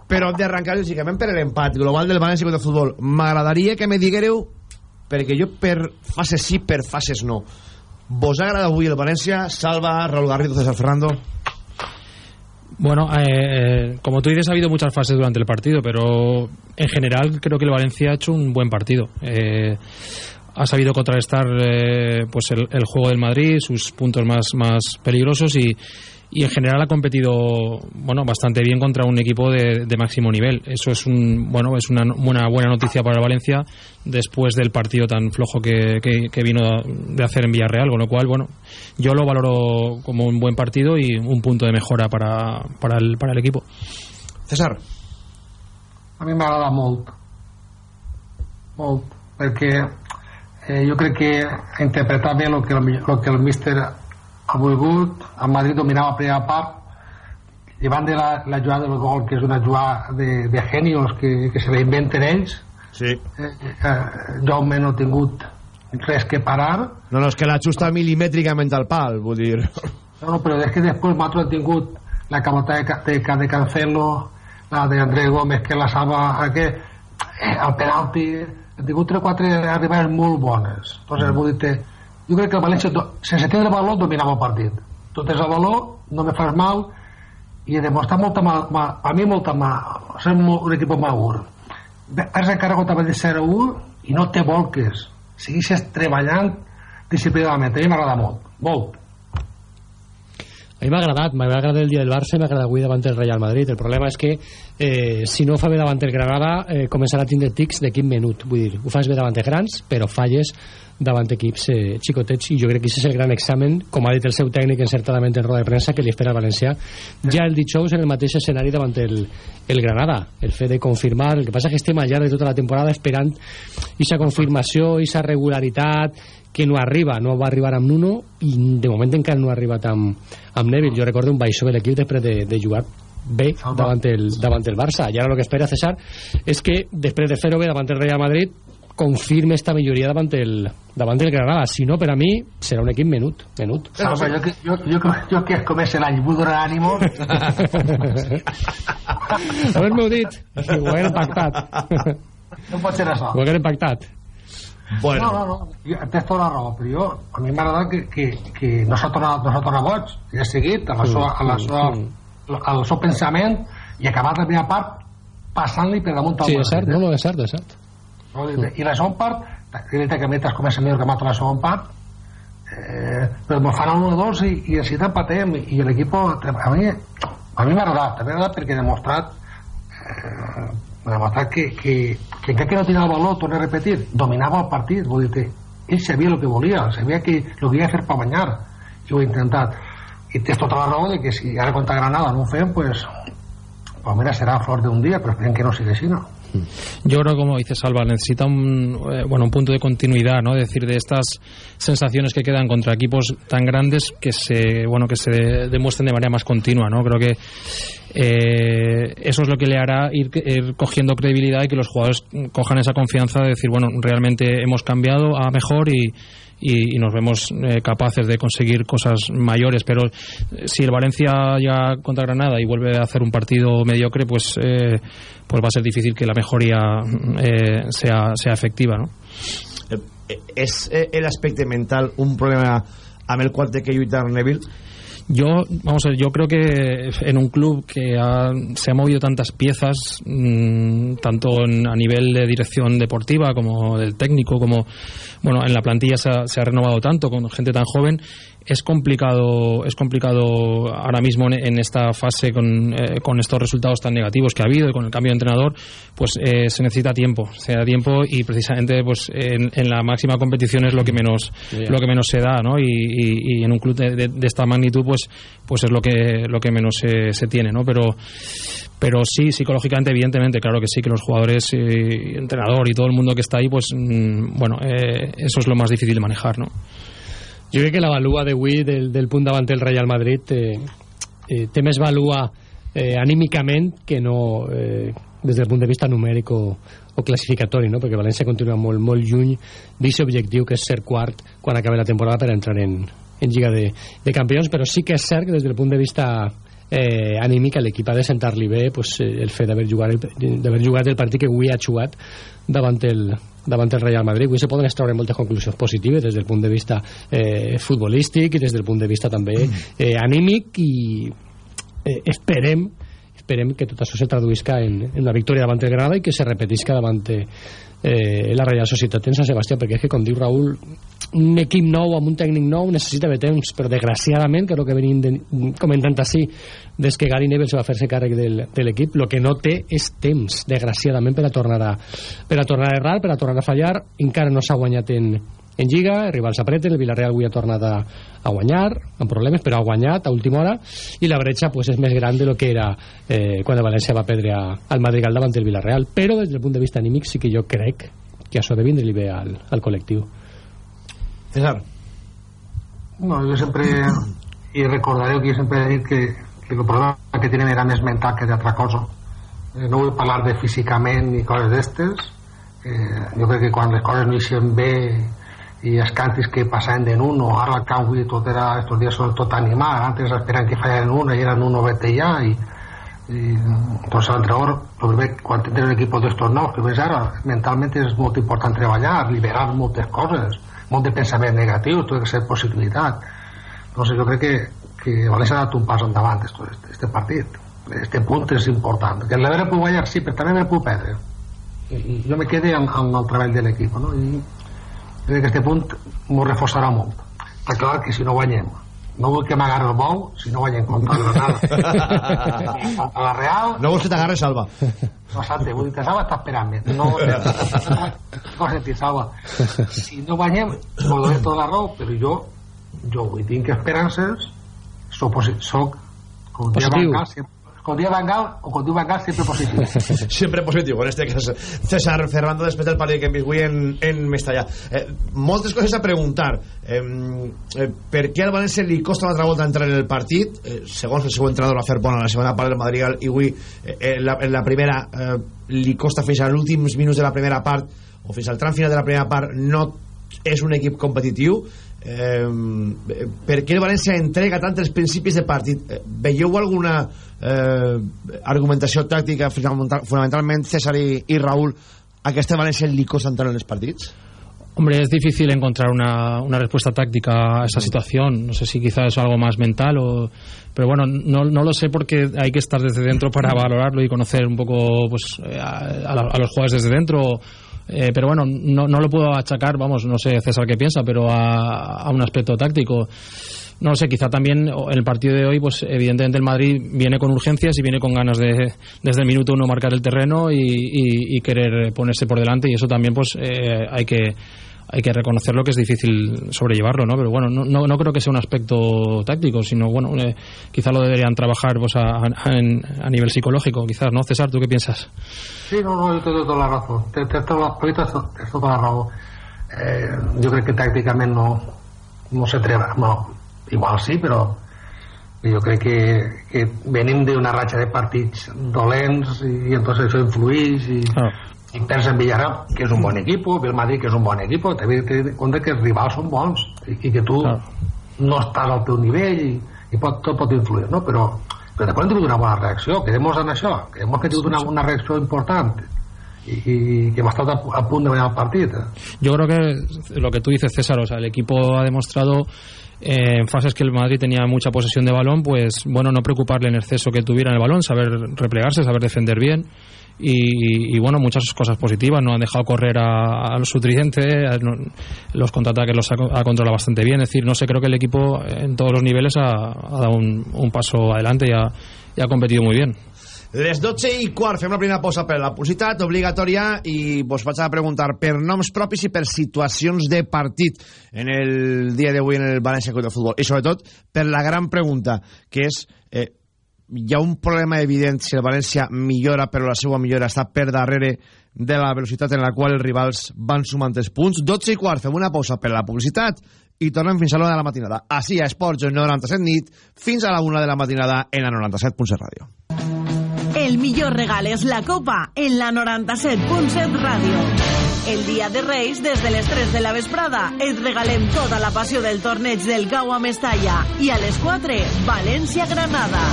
Però d'arrencar lògicament per l'empat global del València contra el futbol. M'agradaria que me diguereu perquè jo per fases sí, per fases no. Vos ha agradat avui el València? Salva, Raúl Garrido, César Fernando Bueno, eh, como tú dices, ha habido muchas fases durante el partido, pero en general creo que el Valencia ha hecho un buen partido. Eh, ha sabido contrarrestar eh, pues el, el, juego del Madrid, sus puntos más, más peligrosos y, y en general ha competido bueno bastante bien contra un equipo de, de máximo nivel. Eso es un bueno es una, una, buena noticia para el Valencia después del partido tan flojo que, que, que, vino de hacer en Villarreal, con lo cual bueno yo lo valoro como un buen partido y un punto de mejora para, para, el, para el equipo. César. A mi m'agrada molt molt perquè eh, jo crec que ha interpretat bé el que el, el, que el míster ha volgut. El Madrid dominava la primera part. Llevant de la, la jugada del gol que és una jugada de, de genios que, que se la inventen ells sí. eh, eh, Jaume no ha tingut res que parar. No, no, és que l'ajusta milimètricament al pal vull dir. No, no, però és que després nosaltres hem tingut la cabota de, de, de Cancelo la de Andrés Gómez que la salva que, eh, el penalti hem tingut 3 o 4 arribades molt bones. Entonces mm. vull dir jo crec que el València sense tenir el valor dominava el partit. Tot és el valor, no me fas mal i he demostrat molta mà, mà, a mi molta mà. Ser un equip magur has encara contra el 0-1 i no te volques. Segueixes treballant disciplinadament. A mi m'agrada molt, molt a mi m'ha agradat, m'ha agradat el dia del Barça m'ha agradat avui davant el Real Madrid. El problema és que eh, si no ho fa bé davant el Granada eh, començarà a tindre tics de quin menut. Vull dir, ho fas bé davant els grans però falles davant equips eh, xicotets. I jo crec que aquest és el gran examen com ha dit el seu tècnic encertadament en roda de premsa que li espera a València. Ja el dijous en el mateix escenari davant el, el Granada. El fet de confirmar, el que passa que estem al llarg de tota la temporada esperant aquesta confirmació, aquesta regularitat que no arriba, no va arribar amb Nuno i de moment encara no ha arribat amb, amb Neville, jo recordo un baixó de l'equip després de, de jugar bé davant el, davant el Barça. I ara el que espera César és que després de fer-ho bé davant el Real Madrid confirme esta majoria davant el, davant del Granada. Si no per a mi serà un equip menut, menut. Salva, jo, que, jo, jo, jo que comença l'any vull donar ànimo. Haver-m'ho dit. Ho haguem pactat. No pot ser això. Ho haguem pactat Bueno. No, no, no, tens tota la raó, però jo, a mi m'ha agradat que, que, que no s'ha tornat, no tornat boig, i ha seguit a la seva, a la seva, al seu pensament i acabat la primera part passant-li per damunt sí, és cert, no, no, és cert, és cert no? i la segona part que que metes comença millor que mata la segona part eh, però me fan el 1-2 i, i així t'empatem i l'equip a mi a mi m'ha agradat, m'ha agradat perquè he demostrat eh, demostrat que, que, que encara que no tenia el valor, torno a repetir, dominava el partit, vull dir que ell sabia el que volia, sabia que el que havia de fer per guanyar, i ho he intentat. I tens tota la raó de que si ara contra Granada no ho fem, pues, pues mira, serà flor d'un dia, però esperem que no sigui així, no? Yo creo, como dice Salva, necesita un, eh, bueno, un punto de continuidad, ¿no? Es decir, de estas sensaciones que quedan contra equipos tan grandes que se, bueno, que se demuestren de manera más continua, ¿no? Creo que eh, eso es lo que le hará ir, ir, cogiendo credibilidad y que los jugadores cojan esa confianza de decir, bueno, realmente hemos cambiado a mejor y, y, y nos vemos eh, capaces de conseguir cosas mayores. Pero eh, si el Valencia ya contra Granada y vuelve a hacer un partido mediocre, pues, eh, pues va a ser difícil que la mejoría eh, sea, sea efectiva. ¿no? ¿Es el aspecto mental un problema amb el qual té que lluitar Neville? Yo, vamos a ver, yo creo que en un club que ha, se ha movido tantas piezas, mmm, tanto en, a nivel de dirección deportiva como del técnico, como bueno, en la plantilla se ha, se ha renovado tanto con gente tan joven, es complicado es complicado ahora mismo en, en esta fase con, eh, con, estos resultados tan negativos que ha habido y con el cambio de entrenador pues eh, se necesita tiempo se da tiempo y precisamente pues en, en, la máxima competición es lo que menos lo que menos se da ¿no? y, y, y en un club de, de, de, esta magnitud pues pues es lo que lo que menos se, tiene ¿no? pero pero sí, psicológicamente, evidentemente, claro que sí, que los jugadores, eh, entrenador y todo el mundo que está ahí, pues, mmm, bueno, eh, eso es lo más difícil de manejar, ¿no? Jo crec que la valua d'avui del, del punt davant del Real Madrid eh, eh, té més valua eh, que no, eh, des del punt de vista numèric o, o classificatori, no? perquè València continua molt, molt lluny d'aquest objectiu que és ser quart quan acabi la temporada per entrar en, en Lliga de, de Campions, però sí que és cert que des del punt de vista eh, anímic l'equip ha de sentar-li bé pues, eh, el fet d'haver jugat, el, jugat el partit que avui ha jugat davant el, davant el Real Madrid. Avui se poden extraure moltes conclusions positives des del punt de vista eh, futbolístic i des del punt de vista també eh, anímic i eh, esperem esperem que tot això se traduïsca en, en una victòria davant el Granada i que se repetisca davant eh, la Real Societat en Sant Sebastià perquè és que com diu Raül un equip nou amb un tècnic nou necessita de temps però desgraciadament que és el que venim de, comentant així des que Gary Neville se va fer-se càrrec del, de l'equip el que no té és temps desgraciadament per a tornar a, per a tornar a errar per a tornar a fallar encara no s'ha guanyat en, en Lliga, el rival s'apreten, el Villarreal avui ha tornat a, a guanyar, amb problemes, però ha guanyat a última hora, i la bretxa pues, és més gran de lo que era eh, quan el València va perdre a, al Madrigal davant del Villarreal, però des del punt de vista anímic sí que jo crec que això de vindre-li bé al, al col·lectiu. César. No, jo sempre, i recordareu que jo sempre he dit que, que el problema que tenen era més mental que d'altra cosa. Eh, no vull parlar de físicament ni coses d'estes, eh, jo crec que quan les coses no eixen bé i els cantis que passaven de uno ara el camp avui tot era estos dies tot animat antes esperen que fallen uno i eren uno vete i, i doncs l'entrenador quan tens un equip d'estos nous que ves ara mentalment és molt important treballar liberar moltes coses molt de pensament negatiu tot que ser possibilitat. Doncs jo crec que, que València ha dat un pas endavant esto, este, este partit. Este punt és important. Que l'haver puc guanyar sí però també me puc perdre. I, i jo me quedé amb, amb el treball de l'equip no? i crec que aquest punt m'ho reforçarà molt. Està clar que si no guanyem. No vull que m'agarri el bou si no guanyem contra el Granada. Contra la Real no vols que t'agarri Salva? No Sante, vull dir que Salva està esperant-me no, no sentir Salva. Si no guanyem m'ho dono tota la raó però jo jo vull tinc esperances soc, soc com dia sempre con dia Bangal o con diu Bangal sempre positiu sempre positiu en este cas César Ferrando després del partit que hem vist en, en Mestallà eh, moltes coses a preguntar eh, eh, per què al València li costa altra volta entrar en el partit eh, segons el seu entrenador va fer bona la segona part del Madrigal i avui eh, en, la, en la primera eh, li costa fins als últims minuts de la primera part o fins al tram final de la primera part no és un equip competitiu. Eh, per què el València entrega tant els principis de partit? Eh, veieu alguna eh, argumentació tàctica fonamentalment César i, y Raúl a que este València li costa entrar en els partits? Hombre, es difícil encontrar una, una, respuesta táctica a esta mm. situación. No sé si quizás es algo más mental o... Pero bueno, no, no lo sé porque hay que estar desde dentro para mm. valorarlo y conocer un poco pues, a, a, a los jugadores desde dentro eh, pero bueno, no, no, lo puedo achacar, vamos, no sé César qué piensa, pero a, a un aspecto táctico no sé, quizá también el partido de hoy, pues evidentemente el Madrid viene con urgencias y viene con ganas de desde el minuto uno marcar el terreno y, querer ponerse por delante y eso también pues eh, hay que hay que reconocerlo que es difícil sobrellevarlo, ¿no? Pero bueno, no, no, no creo que sea un aspecto táctico, sino bueno, eh, quizá lo deberían trabajar pues, a, nivel psicológico, quizás, ¿no? César, ¿tú qué piensas? Sí, no, no, yo te doy toda la razón. Te, te, te, toda la razón. Eh, yo creo que tácticamente no, no se atreva, no, igual sí, però jo crec que, que venim d'una ratxa de partits dolents i, i entonces això influïx i, ah. i pensa en Villarreal que és un bon equip, el Madrid que és un bon equip també té en compte que els rivals són bons i, i que tu ah. no estàs al teu nivell i, i pot, tot pot influir no? però, però després hem tingut una bona reacció quedem-nos en això, quedem que hem tingut una, una reacció important y, y, que hemos estado a, a punto de ganar el partido. Yo creo que lo que tú dices, César, o sea, el equipo ha demostrado eh, en fases que el Madrid tenía mucha posesión de balón, pues bueno, no preocuparle en exceso que tuviera en el balón, saber replegarse, saber defender bien. Y, bueno, muchas cosas positivas. No han dejado correr a, a su tridente, los contraataques los ha, controlado bastante bien. Es decir, no sé, creo que el equipo en todos los niveles ha, ha dado un, un, paso adelante y ha, y ha competido muy bien. Les 12 i quart fem la primera pausa per la publicitat obligatòria i vos vaig a preguntar per noms propis i per situacions de partit en el dia d'avui en el València Club de Futbol. I sobretot per la gran pregunta que és eh, hi ha un problema evident si el València millora però la seva millora està per darrere de la velocitat en la qual els rivals van sumant els punts. 12 i quart fem una pausa per la publicitat i tornem fins a l'una de la matinada. Així a Esports 97 nit fins a la una de la matinada en la 97.7 Ràdio El millor regal és la copa en la 97.7 Ràdio. El dia de Reis, des de les 3 de la vesprada, et regalem tota la passió del torneig del Cau a Mestalla. I a les 4, València-Granada.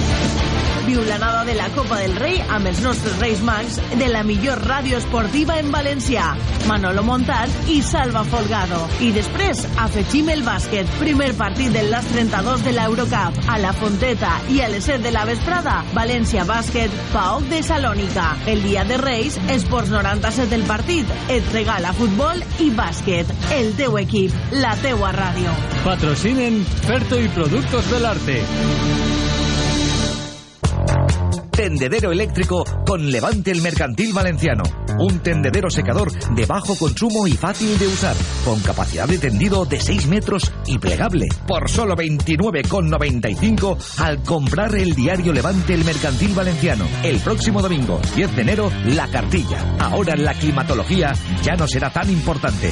Viu la nada de la Copa del Rei amb els nostres Reis Mags de la millor ràdio esportiva en valencià. Manolo Montat i Salva Folgado. I després afegim el bàsquet. Primer partit del LAS 32 de l'Eurocup. A la Fonteta i a les 7 de la vesprada, València Bàsquet, PAOC de Salònica. El dia de Reis, Esports 97 del partit. Et regala futbol i bàsquet. El teu equip, la teua ràdio. Patrocinen Ferto y Productos del Arte. Tendedero eléctrico con Levante el Mercantil Valenciano. Un tendedero secador de bajo consumo y fácil de usar, con capacidad de tendido de 6 metros y plegable. Por solo 29,95 al comprar el diario Levante el Mercantil Valenciano. El próximo domingo, 10 de enero, la cartilla. Ahora la climatología ya no será tan importante.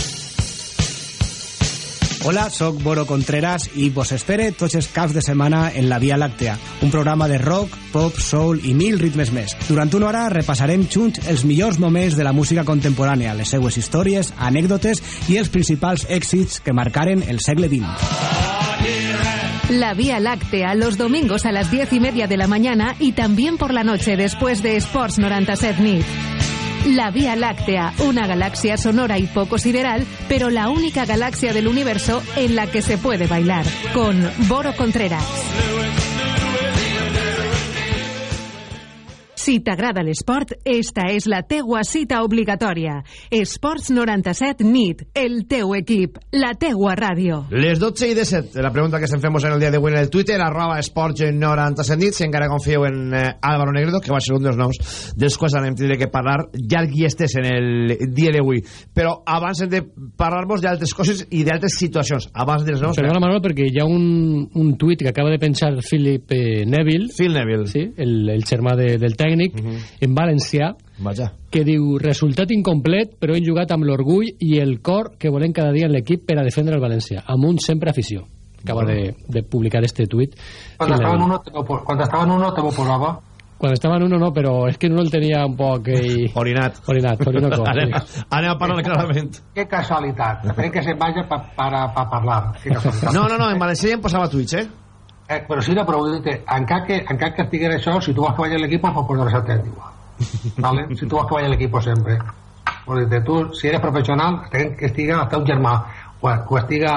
Hola, sóc Boro Contreras i vos espere tots els caps de setmana en la Via Làctea, un programa de rock, pop, soul i mil ritmes més. Durant una hora repassarem junts els millors moments de la música contemporània, les seues històries, anècdotes i els principals èxits que marcaren el segle XX. La Vía Láctea los domingos a las diez y media de la mañana y también por la noche después de Sports 97 NIT. La Vía Láctea, una galaxia sonora y poco sideral, pero la única galaxia del universo en la que se puede bailar. Con Boro Contreras. Si t'agrada l'esport, esta és la teua cita obligatòria. Esports 97 NIT, el teu equip, la teua ràdio. Les 12 i 17, la pregunta que se'n femos en el dia d'avui en el Twitter, arroba esports 97 nit, si encara confieu en eh, Álvaro Negredo, que va ser un dels noms dels quals anem tindre que parlar llarg i estés en el dia d'avui. Però abans hem de parlar-vos d'altres coses i d'altres situacions. Abans dels noms... Perdona, Manolo, perquè hi ha un, un tuit que acaba de penjar Philip eh, Neville. Phil Neville. Sí, el, el germà de, del tècnic, uh -huh. en valencià, Vaja. que diu resultat incomplet, però hem jugat amb l'orgull i el cor que volem cada dia en l'equip per a defendre el València, amb un sempre afició. Acaba de, de publicar este tuit. Cuando Phil estaba, en uno, cuando estaba en uno te lo posaba. Quan estava en uno no, però és que en uno el tenia un poc... Eh... Orinat. Orinat, orinoco. anem, anem a parlar clarament. Qué casualidad. Esperem que se vaya pa, para, para parlar. No, no, no, en valencià ja em posava Twitch, eh? Eh, però sí, no, però vull dir encara que, encara que estigués això, si tu vas que vaya l'equip, pues por exactament igual. ¿Vale? Si tu vas que vaya l'equip sempre. Vull dir tu, si eres professional, que estiga hasta un germà, o, o estiga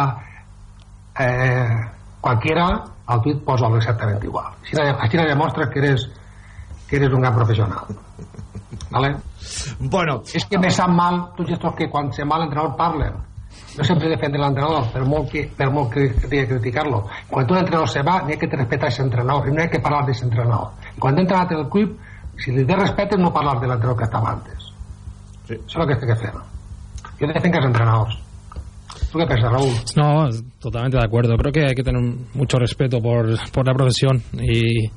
eh, cualquiera, al tuit posa exactament igual. Així, així demostres que eres, que eres un gran professional. ¿Vale? Bueno. És que me sap mal tots estos que quan se mal l'entrenador parlen. No sempre defendre l'entrenador, per molt que, per molt que diga criticar-lo. Quan un entrenador se va, n'hi ha que respetar ese entrenador, i no hay que parlar de ese entrenador. I quan entra en el club, si li té respecte, no parlar de l'entrenador que estava antes. Sí. Això és el que té que fer. Jo defenc els entrenadors. ¿Tú qué piensas, Raúl? No, totalmente de acuerdo. Creo que hay que tener mucho respeto por, por la profesión y,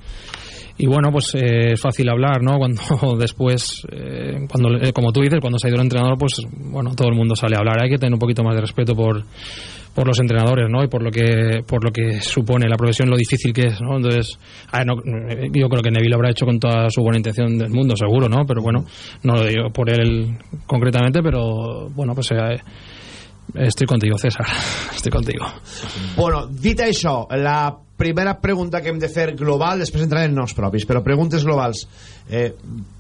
y bueno, pues eh, es fácil hablar, ¿no? Cuando después, eh, cuando eh, como tú dices, cuando se ha ido el entrenador, pues bueno, todo el mundo sale a hablar. Hay que tener un poquito más de respeto por por los entrenadores, ¿no? Y por lo que por lo que supone la profesión, lo difícil que es, ¿no? Entonces, ver, no, eh, yo creo que Neville habrá hecho con toda su buena intención del mundo, seguro, ¿no? Pero bueno, no lo digo por él concretamente, pero bueno, pues eh, estoy contigo, César. Estoy contigo. Bueno, dit això, la primera pregunta que hem de fer global, després entrarem en noms propis, però preguntes globals. Eh,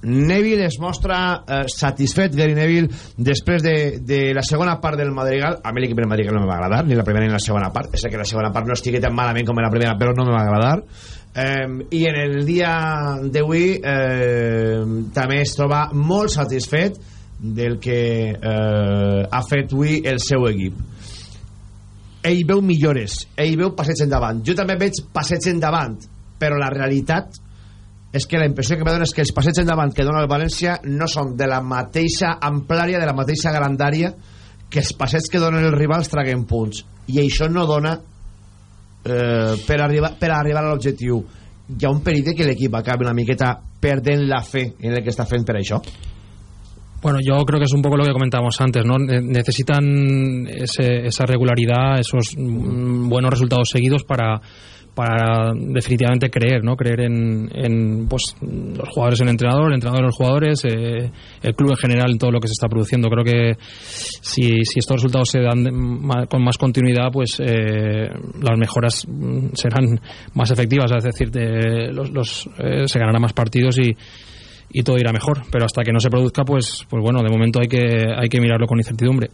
Neville es mostra eh, satisfet, Gary Neville, després de, de la segona part del Madrigal. A mi l'equip del Madrigal no me va agradar, ni la primera ni la segona part. És que la segona part no estigui tan malament com la primera, però no me va agradar. Eh, I en el dia d'avui eh, també es troba molt satisfet del que eh, ha fet avui el seu equip ell veu millores, ell veu passeig endavant. Jo també veig passeig endavant, però la realitat és que la impressió que me dona és que els passeigs endavant que dona el València no són de la mateixa amplària, de la mateixa grandària que els passets que donen els rivals traguen punts. I això no dona eh, per, arribar, per arribar a l'objectiu. Hi ha un perill que l'equip acabi una miqueta perdent la fe en el que està fent per això Bueno, yo creo que es un poco lo que comentábamos antes, ¿no? Necesitan ese, esa regularidad, esos mm, buenos resultados seguidos para para definitivamente creer, ¿no? Creer en, en pues, los jugadores en el entrenador, el entrenador en los jugadores, eh, el club en general en todo lo que se está produciendo. Creo que si, si estos resultados se dan con más continuidad, pues eh, las mejoras mm, serán más efectivas, es decir, de, los, eh, se ganarán más partidos y y todo irá mejor. Pero hasta que no se produzca, pues, pues bueno, de momento hay que, hay que mirarlo con incertidumbre.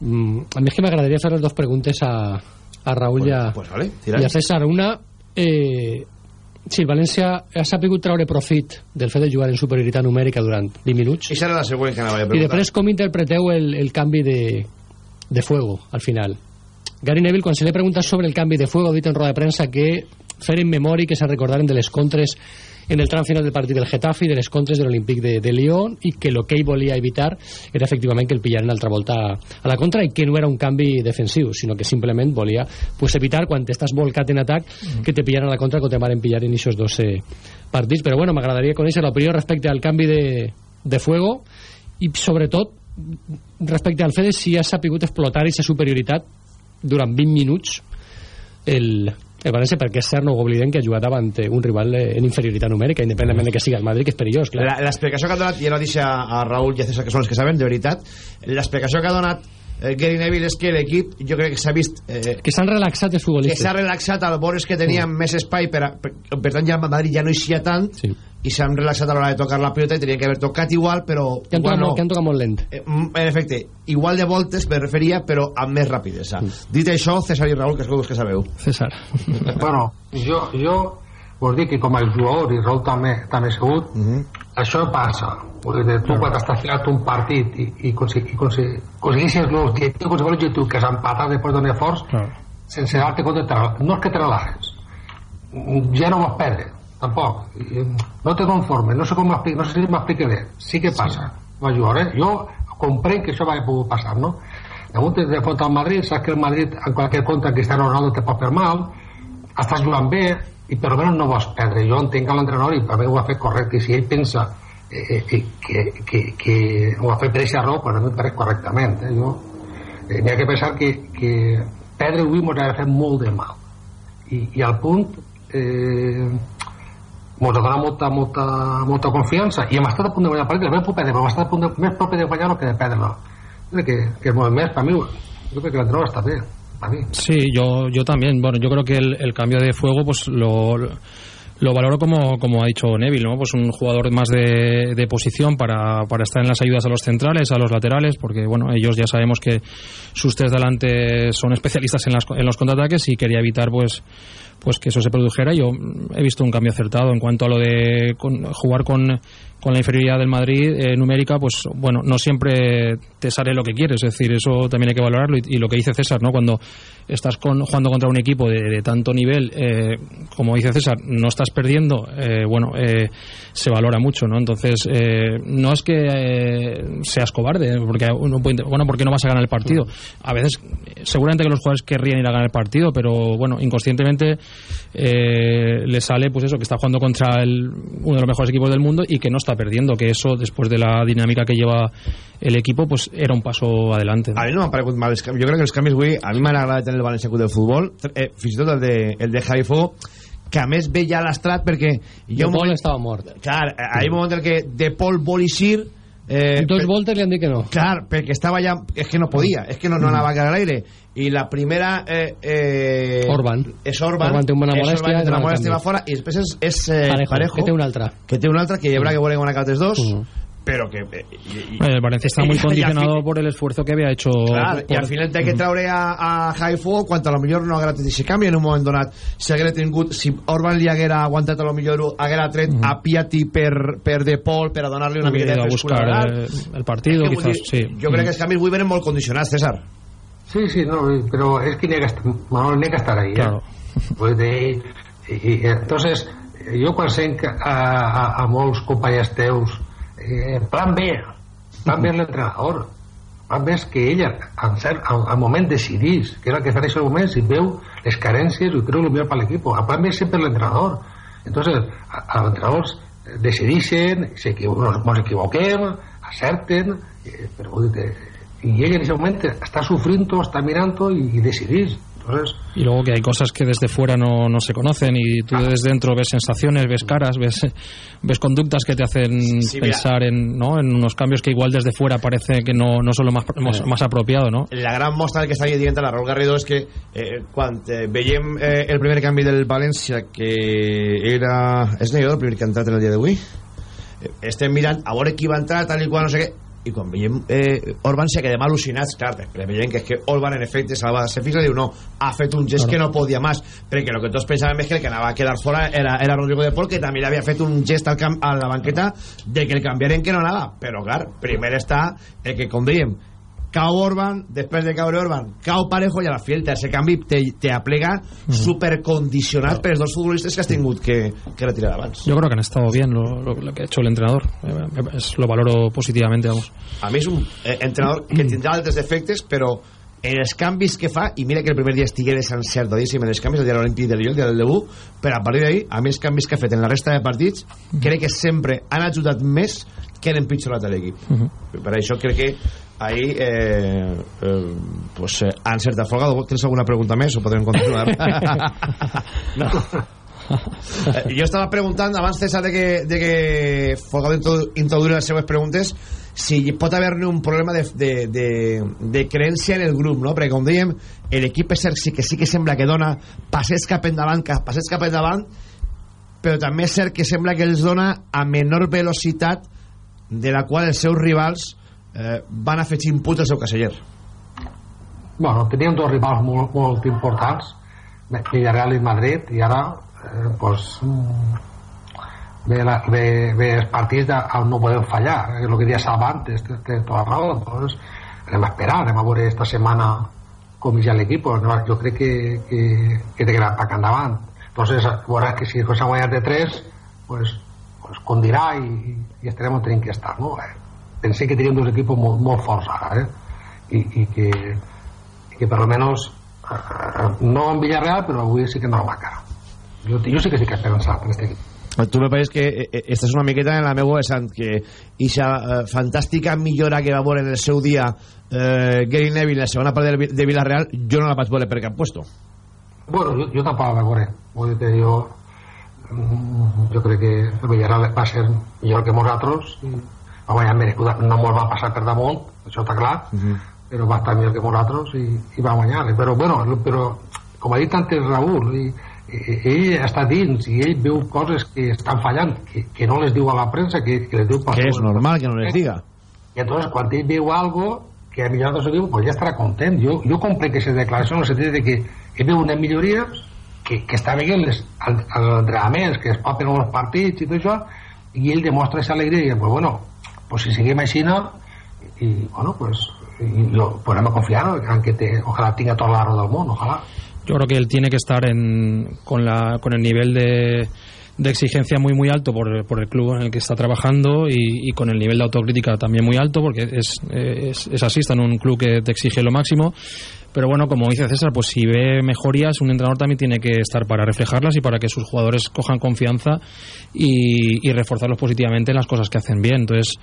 Mm, a mí es que me agradaría hacer dos preguntas a, a Raúl pues, y, a, pues vale, y a César. Una, eh, si el València ha sabut treure profit del fet de jugar en superioritat numèrica durant 20 minuts i serà la següent que anava a i després com interpreteu el, el canvi de, de fuego al final Gary Neville quan se li pregunta sobre el canvi de fuego ha dit en roda de premsa que fer en memòria que se recordaren de les contres en el tram final del partit del Getafe i de les contres de l'Olímpic de, de Lyon i que ell volia evitar era efectivament que el pillaren altra volta a la contra i que no era un canvi defensiu sinó que simplement volia pues, evitar quan estàs volcat en atac mm. que te pillaran a la contra que te van pillar en aquests dos eh, partits però bueno, m'agradaria conèixer l'opinió respecte al canvi de, de fuego i sobretot respecte al fet de si has sapigut explotar aquesta superioritat durant 20 minuts el, el València perquè és cert, no ho oblidem que ha jugat davant un rival en inferioritat numèrica independentment de que sigui el Madrid, que és perillós clar. l'explicació que ha donat, i ja no deixa a Raúl i a César que són els que saben, de veritat l'explicació que ha donat eh, Gary Neville és que l'equip jo crec que s'ha vist eh, que s'han relaxat els futbolistes que s'ha relaxat al veure que tenien mm. més espai per, a, per, per tant ja el Madrid ja no eixia tant sí. I s'han relaxat a l'hora de tocar la pilota i tenien que haver tocat igual però que han, tocat, no. molt, que han tocat molt lent eh, en efecte, igual de voltes me referia però amb més rapidesa mm. dit això, César i Raúl que és que sabeu César bueno, jo, jo vos dic que com a jugador i Raúl també, també segut mm -hmm. això passa perquè tu quan estàs filat un partit i, i, consegui, consegui, aconsegueixes l'objectiu qualsevol objectiu que s'ha empatat després d'un esforç claro. sense dar-te compte no és que te relajes ja no vas perdre tampoc no te conformes no sé com no sé si m'explique bé sí que passa sí. va jugar, eh? jo comprenc que això va poder passar no? damunt de front al Madrid saps que el Madrid en qualsevol contra Cristiano Ronaldo te pot fer mal estàs jugant bé i per almenys no vas perdre jo entenc que l'entrenador i per mi ho ha fet correcte i si ell pensa eh, eh, que, que, que ho ha fet per aquesta raó però a mi pareix correctament eh? jo, eh, n'hi ha que pensar que, que perdre avui ens ha fet molt de mal i, i al punt eh, ens ha donat molta, molta, molta confiança. I hem estat a punt de guanyar el partit hem perdre, però hem estat a punt de, més propi de guanyar que de perdre que, que molt més per mi jo crec que l'entrenador està bé Sí, yo, yo también. Bueno, yo creo que el, el cambio de fuego, pues lo, lo valoro como, como ha dicho Neville, ¿no? Pues un jugador más de, de posición para, para, estar en las ayudas a los centrales, a los laterales, porque bueno, ellos ya sabemos que sus tres delante son especialistas en, las, en los contraataques y quería evitar pues pues que eso se produjera. Yo he visto un cambio acertado en cuanto a lo de con, jugar con con la inferioridad del Madrid eh, numérica, pues bueno, no siempre te sale lo que quieres, es decir, eso también hay que valorarlo y, lo que dice César, ¿no? Cuando estás con, jugando contra un equipo de, de tanto nivel, eh, como dice César, no estás perdiendo, eh, bueno, eh, se valora mucho, ¿no? Entonces, eh, no es que seas cobarde, porque uno puede, bueno, porque no vas a ganar el partido. A veces, seguramente que los jugadores querrían ir a ganar el partido, pero bueno, inconscientemente le sale, pues eso, que está jugando contra el, uno de los mejores equipos del mundo y que no está perdiendo, que eso, después de la dinámica que lleva el equipo, pues era un paso adelante. A mí no m'han paregut mal. Jo crec que els canvis avui, a mi m'ha agradat tenir el València Club de Futbol, eh, fins i tot el de, el de Javi Fogo, que a més ve ja l'estrat perquè... De Paul moment, estava mort. Clar, hi ha un moment en què De Paul vol eixir Eh, dos per, voltes li han dit que no. Clar, perquè estava ja... És que no podia, és que no, no anava a quedar a l'aire. I la primera... Eh, eh, Orban. És Orban. Orban té una molèstia. És una molèstia va fora. I després és, és eh, Parejo, Parejo, que té una altra. Que té una altra, que hi haurà que veure com han acabat els dos. Uh -huh pero que eh, y, y, el Valencia está muy condicionado fin, por el esfuerzo que había hecho claro, por... y al final té que traure a, a Haifu cuanto a lo millor no haguera tingut ese canvi en un moment donat si haguera tingut si Orban li haguera aguantat a lo millor haguera tret uh -huh. a Piatti per, per De Paul per a donar-li una mica de buscar el, el partido quizás, dir, sí. jo crec que els canvis avui venen molt condicionats César sí, sí, no, però és que n'hi ha que estar, ahí claro. eh? pues de, y, y, entonces jo quan sent a, a, a molts companys teus eh, plan B plan B l'entrenador van més que ella al, cert, al, moment decidís que era el que fa en aquest moment si veu les carències i creu el millor per l'equip a part més sempre l'entrenador entonces els entrenadors decidixen se nos equivoquem acerten eh, però vull dir, i ella en aquest moment està sufrint està mirant i, i decidís entonces y luego que hay cosas que desde fuera no, no se conocen y tú desde dentro ves sensaciones, ves caras, ves, ves conductas que te hacen Sí, pensar en, ¿no? en unos cambios que igual desde fuera parece que no, no son lo más, más, más apropiado, ¿no? La gran mostra del que està dient a la Raúl Garrido és que eh, quan eh, veiem eh, el primer canvi del València que era... És Neidor el primer que ha entrat en el dia d'avui? Eh, estem mirant a veure qui va entrar tal i qual no sé què i quan veiem eh, Orban se quedem al·lucinats clar, després veiem que és que Orban en efecte se, va, se fixa i diu no, ha fet un gest Claro. que no podia més perquè el que tots pensàvem és que el que anava a quedar fora era, era Rodrigo de Pol que també li havia fet un gest al camp, a la banqueta de que el canviaren que no anava però clar, primer està el que com dèiem cau Orban, després de caure Orban. Cau Parejo i a la fi el tercer canvi te, te aplega supercondicionat per els dos futbolistes que has tingut que, que retirar abans Yo creo que han estado bien lo, lo- lo que ha hecho el entrenador. Eh, es- lo valoro positivamente, vamos. a mi és un eh, entrenador que tindrà altres defectes però en els canvis que fa i mira que el primer dia estigués encertadíssim en els canvis el dia de l'Olimpí del Lyon, el dia del debut però a partir d'ahí, a mi els canvis que ha fet en la resta de partits crec que sempre han ajudat més que han empitjorat a l'equip per això crec que ahí eh, eh, pues, eh, ha encertat Folgado tens alguna pregunta més o podem continuar no Eh, jo estava preguntant abans César de que, de que Folgado introdu- introduïra les seues preguntes si pot haver-ne un problema de, de, de, de creència en el grup no? perquè com dèiem l'equip és cert sí que sí que sembla que dona passets cap endavant cap passets cap endavant però també és cert que sembla que els dona a menor velocitat de la qual els seus rivals eh, van afegir punts al seu caseller Bueno, teníem dos rivals molt, molt importants, Villarreal i Madrid, i ara eh, pues, mm, ve, la, ve, ve els partits de, on no podem fallar, és el que deia Salva antes, té, té tota raó, doncs anem a esperar, anem a veure esta setmana com ja l'equip, jo crec que, que, que té gran pack endavant. Entonces, veuràs que si s'ha guanyat de 3, pues, pues condirà i, i estarem on tenim que estar, no? Eh, Pensé que teníem dos equipos molt, molt forts ara, eh? I, i que, que per almenys eh, no en Villarreal però avui sí que no la cara jo, jo sí que sí que he pensat en este equip. Tu me pareix que eh, eh, esta és una miqueta en la meva vessant que ixa eh, fantàstica millora que va veure en el seu dia eh, Gary Neville la segona part de, de Villarreal jo no la vaig veure per cap puesto. Bueno, jo, jo tampoc la veuré vull dir jo mm, jo crec que Villarreal va ser millor que nosaltres i va guanyar merescuda no mos va passar per damunt això està clar però va estar millor que nosaltres i, i va guanyar però bueno, però com ha dit antes Raúl i, i, ell està dins i ell veu coses que estan fallant que, que no les diu a la premsa que, que les diu que és normal que no les diga. I entonces quan ell veu algo que millorat el seu equip pues ja estarà content. Jo, jo comprenc que se declaració en el sentit de que ell veu unes millories que, que està veient les, els, els entrenaments que es papen els partits i tot això i ell demostra aquesta alegria i pues bueno, pues si seguim així no, i bueno, pues y lo podemos confiar que te, ojalá tenga toda la roda del mundo, ojalá. Yo creo que él tiene que estar en, con, la, con el nivel de, de exigencia muy muy alto por, por el club en el que está trabajando y, y con el nivel de autocrítica también muy alto porque es, es, es así, está en un club que te exige lo máximo pero bueno, como dice César, pues si ve mejorías, un entrenador también tiene que estar para reflejarlas y para que sus jugadores cojan confianza y, y reforzarlos positivamente en las cosas que hacen bien. Entonces,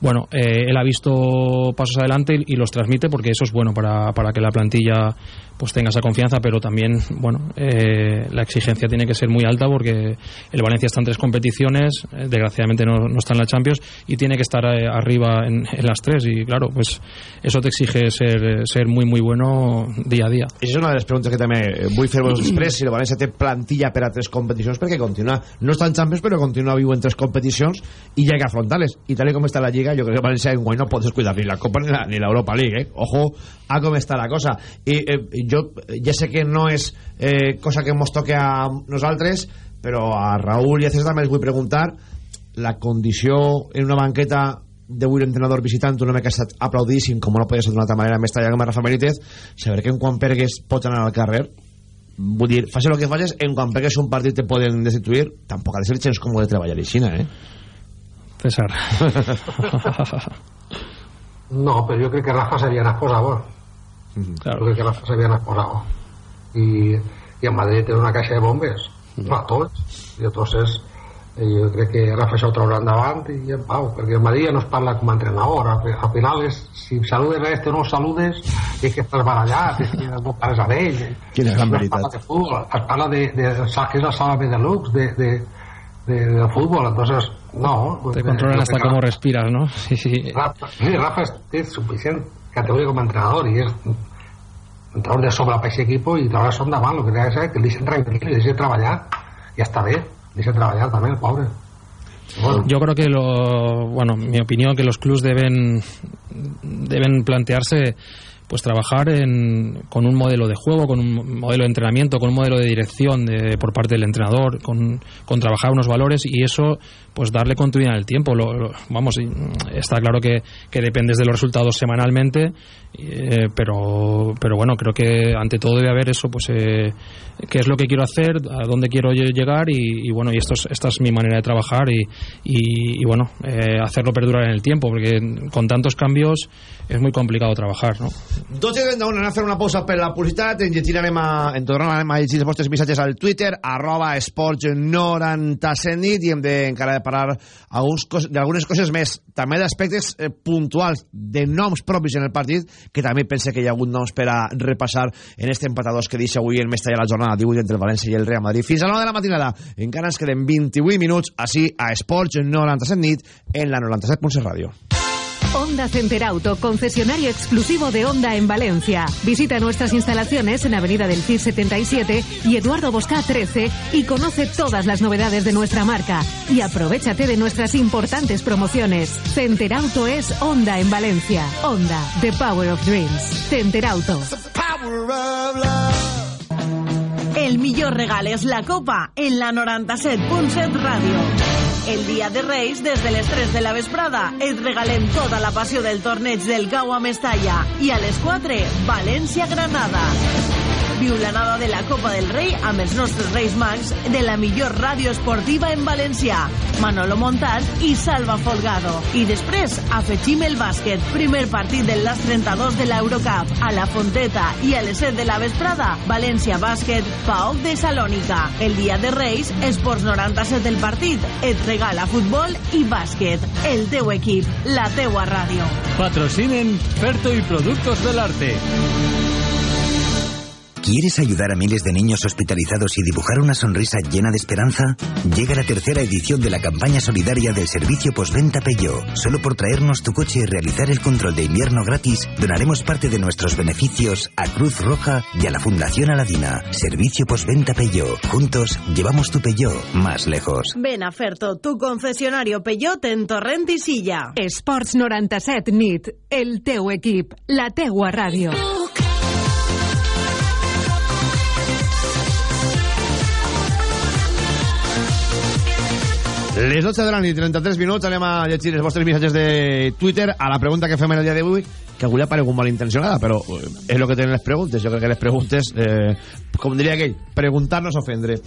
bueno, eh, él ha visto pasos adelante y, y los transmite porque eso es bueno para, para que la plantilla pues tenga esa confianza, pero también, bueno, eh, la exigencia tiene que ser muy alta porque el Valencia está en tres competiciones, eh, desgraciadamente no, no está en la Champions y tiene que estar eh, arriba en, las tres y claro, pues eso te exige ser, ser muy muy bueno día a día. I és una de les preguntes que també vull fer-vos després, si el València té plantilla per a tres competicions, perquè continua, no està en Champions, però continua viu en tres competicions i ja que afrontar-les. I tal com està la Lliga, jo crec que el València en guany no pot descuidar ni la Copa ni la- ni l'Europa League, eh? Ojo a com està la cosa. I eh, jo ja sé que no és eh, cosa que ens toque a nosaltres, però a Raúl i a César també els vull preguntar la condició en una banqueta d'avui l'entrenador visitant un home que ha estat aplaudíssim com no podia ser d'una altra manera amb esta com a Rafa Benítez saber que en quan Pergues pot anar al carrer vull dir, faci el que facis en quan Pergues un partit te poden destituir tampoc ha de ser gens còmode treballar a Xina eh? César No, però jo crec que Rafa s'havia exposat. Claro. Jo crec que Rafa s'havia exposat. I, I en Madrid té una caixa de bombes, mm. a tots. I entonces jo crec que Rafa això ho traurà endavant i en pau, perquè el Madrid ja no es parla com a entrenador, al final és si saludes a este no saludes és que estàs barallat, és que no pares a ell quina la veritat es parla de, es parla de, de, de és la sala de lux de, de, de, del futbol entonces no te controlan hasta cómo respiras ¿no? sí, sí. Rafa, sí, Rafa és, és suficient categoria com a entrenador i és entrenador de sobre per aquest equip i traurà som davant el que ha de ser que li deixen tranquil i deixen treballar ja està bé Dice trabajar también, pobre. Bueno. Yo creo que lo, bueno, mi opinión que los clubs deben deben plantearse pues trabajar en, con un modelo de juego, con un modelo de entrenamiento, con un modelo de dirección de, por parte del entrenador, con, con trabajar unos valores y eso pues darle continuidad en el tiempo. Lo, lo, vamos, está claro que, que, dependes de los resultados semanalmente, eh, pero, pero bueno, creo que ante todo debe haber eso, pues eh, qué es lo que quiero hacer, a dónde quiero llegar y, y bueno, y esto es, esta es mi manera de trabajar y, y, y bueno, eh, hacerlo perdurar en el tiempo, porque con tantos cambios es muy complicado trabajar, no? 12 i 31, anem a fer una pausa per la publicitat, en llegir anem a, en tornar anem a llegir els vostres missatges al Twitter, arroba esports 97 nit, i hem de encara de parlar d'algunes coses més, també d'aspectes eh, puntuals, de noms propis en el partit, que també pense que hi ha hagut noms per a repassar en este empatadors que deixa avui en Mestalla la jornada 18 entre el València i el Real Madrid. Fins a l'hora de la matinada, encara ens queden 28 minuts, així a Esports 97 nit, en la 97.7 Ràdio. Honda Center Auto, concesionario exclusivo de Honda en Valencia. Visita nuestras instalaciones en Avenida del CIR 77 y Eduardo Bosca 13 y conoce todas las novedades de nuestra marca. Y aprovechate de nuestras importantes promociones. Center Auto es Honda en Valencia. Honda, the power of dreams. Center Auto. El millor regal és la copa en la 97.7 Ràdio. El dia de Reis, des de les 3 de la vesprada, et regalem tota la passió del torneig del Gau a Mestalla. I a les 4, València-Granada. Viu l'anada de la Copa del Rei amb els nostres Reis Mags de la millor ràdio esportiva en valencià. Manolo Montat i Salva Folgado. I després afegim el bàsquet. Primer partit del LAS 32 de l'Eurocup. A la Fonteta i a les 7 de la vesprada, València Bàsquet, PAOC de Salònica. El dia de Reis, Esports 97 del partit. Et regala futbol i bàsquet. El teu equip, la teua ràdio. Patrocinen Ferto y Productos del Arte. ¿Quieres ayudar a miles de niños hospitalizados y dibujar una sonrisa llena de esperanza? Llega la tercera edición de la campaña solidaria del servicio postventa Peugeot. Solo por traernos tu coche y realizar el control de invierno gratis, donaremos parte de nuestros beneficios a Cruz Roja y a la Fundación Aladina. Servicio postventa Peugeot. Juntos llevamos tu Peugeot más lejos. Ven a Ferto, tu concesionario Peugeot en Torrent i Silla. Esports 97 nit. El teu equip. La teua ràdio. Les 12 de la nit, 33 minuts, anem a llegir els vostres missatges de Twitter a la pregunta que fem en el dia d'avui, que avui ha malintencionada, però eh, és el que tenen les preguntes. Jo crec que les preguntes, eh, com diria aquell, preguntar-nos ofendre.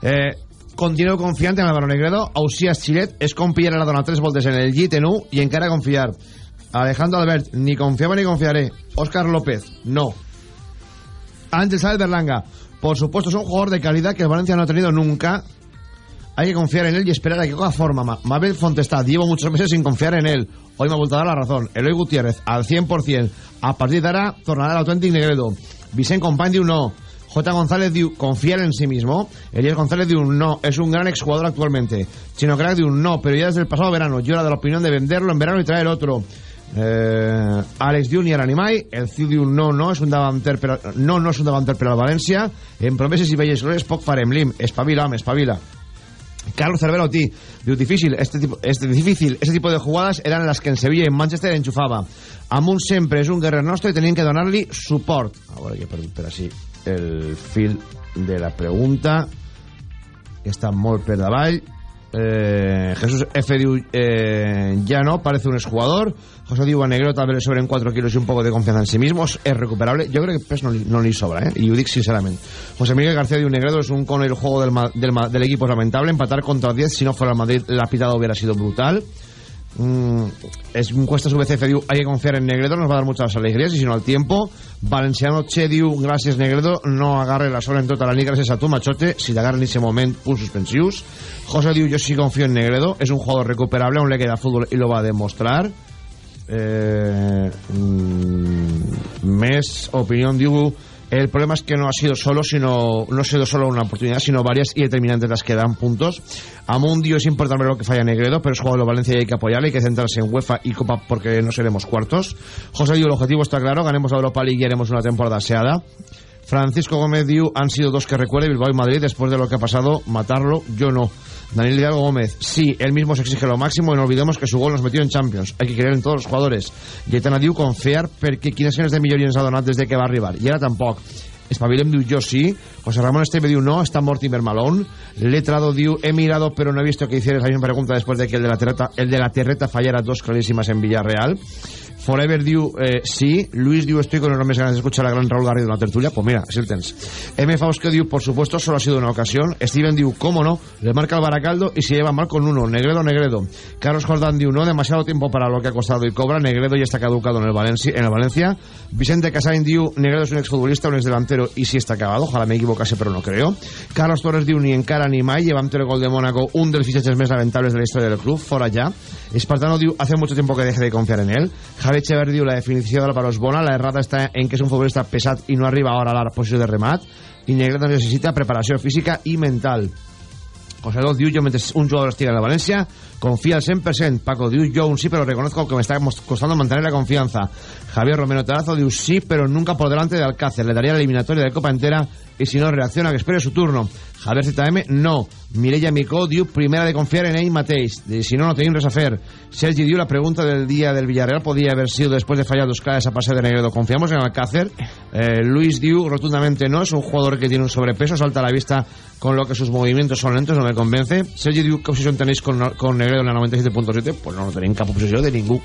Eh, continueu confiant en Álvaro Negredo, Ausias Chilet, és com pillar la dona tres voltes en el llit en U i encara confiar. Alejandro Albert, ni confiaba ni confiaré. Óscar López, no. Ángel Sáez Berlanga, por supuesto es un jugador de calidad que Valencia no ha tenido nunca hay que confiar en él y esperar a que coja forma. Mabel Fontestad, llevo muchos meses sin confiar en él. Hoy me ha vuelto a dar la razón. Eloy Gutiérrez, al 100%. A partir de ahora, tornará el auténtico Negredo. Vicente Company diu no. J. González diu confiar en sí mismo. Elías González diu no. Es un gran exjugador actualmente. Chino Crack diu no, pero ya desde el pasado verano. Yo era de la opinión de venderlo en verano y traer otro. Eh, Alex Junior Animai el Ciu diu no, no és un davanter per, no, no és un davanter per al València en promeses i velles glòries poc farem lim espavila, home, espavila Carlos Cervera Oti diu difícil este tipo, este, difícil este tipo de jugadas eran las que en Sevilla y en Manchester enchufaba. Amunt sempre és un guerrer nostre i tenien que donar-li suport. A veure que he perdut per així el fil de la pregunta està molt per eh, Jesús F eh, ya no, parece un exjugador. José diu a Negro tal vez le sobren 4 kilos y un poco de confianza en sí mismo. Es recuperable, yo creo que pes no, no li sobra eh? y ho dic sincerament José Miguel García diu Negredo es un con el juego del, del, del equipo lamentable. Empatar contra 10 si no fuera el Madrid la pitada hubiera sido brutal Mm, es un cuesta su BCF diu hay que confiar en Negredo nos va a dar muchas alegrías y si no al tiempo. Valenciano Che diu gràcies Negredo no agarre la sola en tota la liga gràcies a tu Machote si l'agarra en ese moment punts suspensius. José diu yo sí confío en Negredo es un jugador recuperable aún le queda fútbol y lo va a demostrar. Eh, mm, més opinió diu el problema es que no ha sido solo sino no ha sido solo una oportunidad sino varias y determinantes las que dan puntos. A Mundio es importante ver lo que falla Negredo pero es jugador de Valencia y hay que apoyarle hay que centrarse en UEFA y Copa porque no seremos cuartos. José diu el objetivo está claro ganemos la Europa League y haremos una temporada aseada Francisco Gómez diu han sido dos que recuerde Bilbao y Madrid después de lo que ha pasado matarlo yo no Daniel Hidalgo Gómez, sí, él mismo se exige lo máximo y no olvidemos que su gol nos metió en Champions. Hay que creer en todos los jugadores. Gaetana diu confiar perquè quines ganes de millor ens ha de que va arribar. I ara tampoc. Espavilem diu yo sí. José Ramón Esteve diu no, está Mortimer Malone. Letrado diu he mirado pero no he visto que hicieras la misma pregunta después de que el de la terreta, el de la terreta fallara dos clarísimas en Villarreal. Forever diu eh, sí. Luis diu estoy con enormes ganas de escuchar a gran Raúl Garrido en la tertulia. Pues mira, el tens. M. Fausque diu por supuesto solo ha sido una ocasión. Steven diu cómo no. Le marca el Baracaldo y se lleva mal con uno. Negredo, Negredo. Carlos Jordán diu no demasiado tiempo para lo que ha costado y cobra. Negredo ya está caducado en el Valencia. En el Valencia. Vicente Casain diu Negredo es un exfutbolista, un exdelantero y sí está acabado. Ojalá me equivocase pero no creo. Carlos Torres diu ni en cara ni mai. Llevante el gol de Mónaco, un dels fichajes més lamentables de la historia del club. Fora ya. Espartano diu hace mucho tiempo que deje de confiar en él. Javier Echever diu la definició de l'Álvaro es bona, la errada està en que és un futbolista pesat i no arriba ara a la posició de remat. I Negredo necessita preparació física i mental. José Dos diu, yo mentre un jugador estiga en la Valencia confía al 100%. Paco diu, yo un sí, pero reconozco que me está costando mantener la confianza. Javier Romero Tarazo diu, sí, pero nunca por delante de Alcácer. Le daría la eliminatoria de Copa entera y si no reacciona, que espere su turno. Javier ZM, no. Mireia Micó diu, primera de confiar en ell mateix. De, si no, no tenim res a. Sergi diu, la pregunta del día del Villarreal podía haber sido después de fallar dos claves a pase de Negredo. ¿Confiamos en Alcácer? Eh, Luis diu, rotundamente no. Es un jugador que tiene un sobrepeso, salta a la vista con lo que sus movimientos son lentos, no me convence. Sergi diu, ¿qué obsesión tenéis con, con Negredo en la 97.7? Pues no, no tenim cap obsessió de ningú.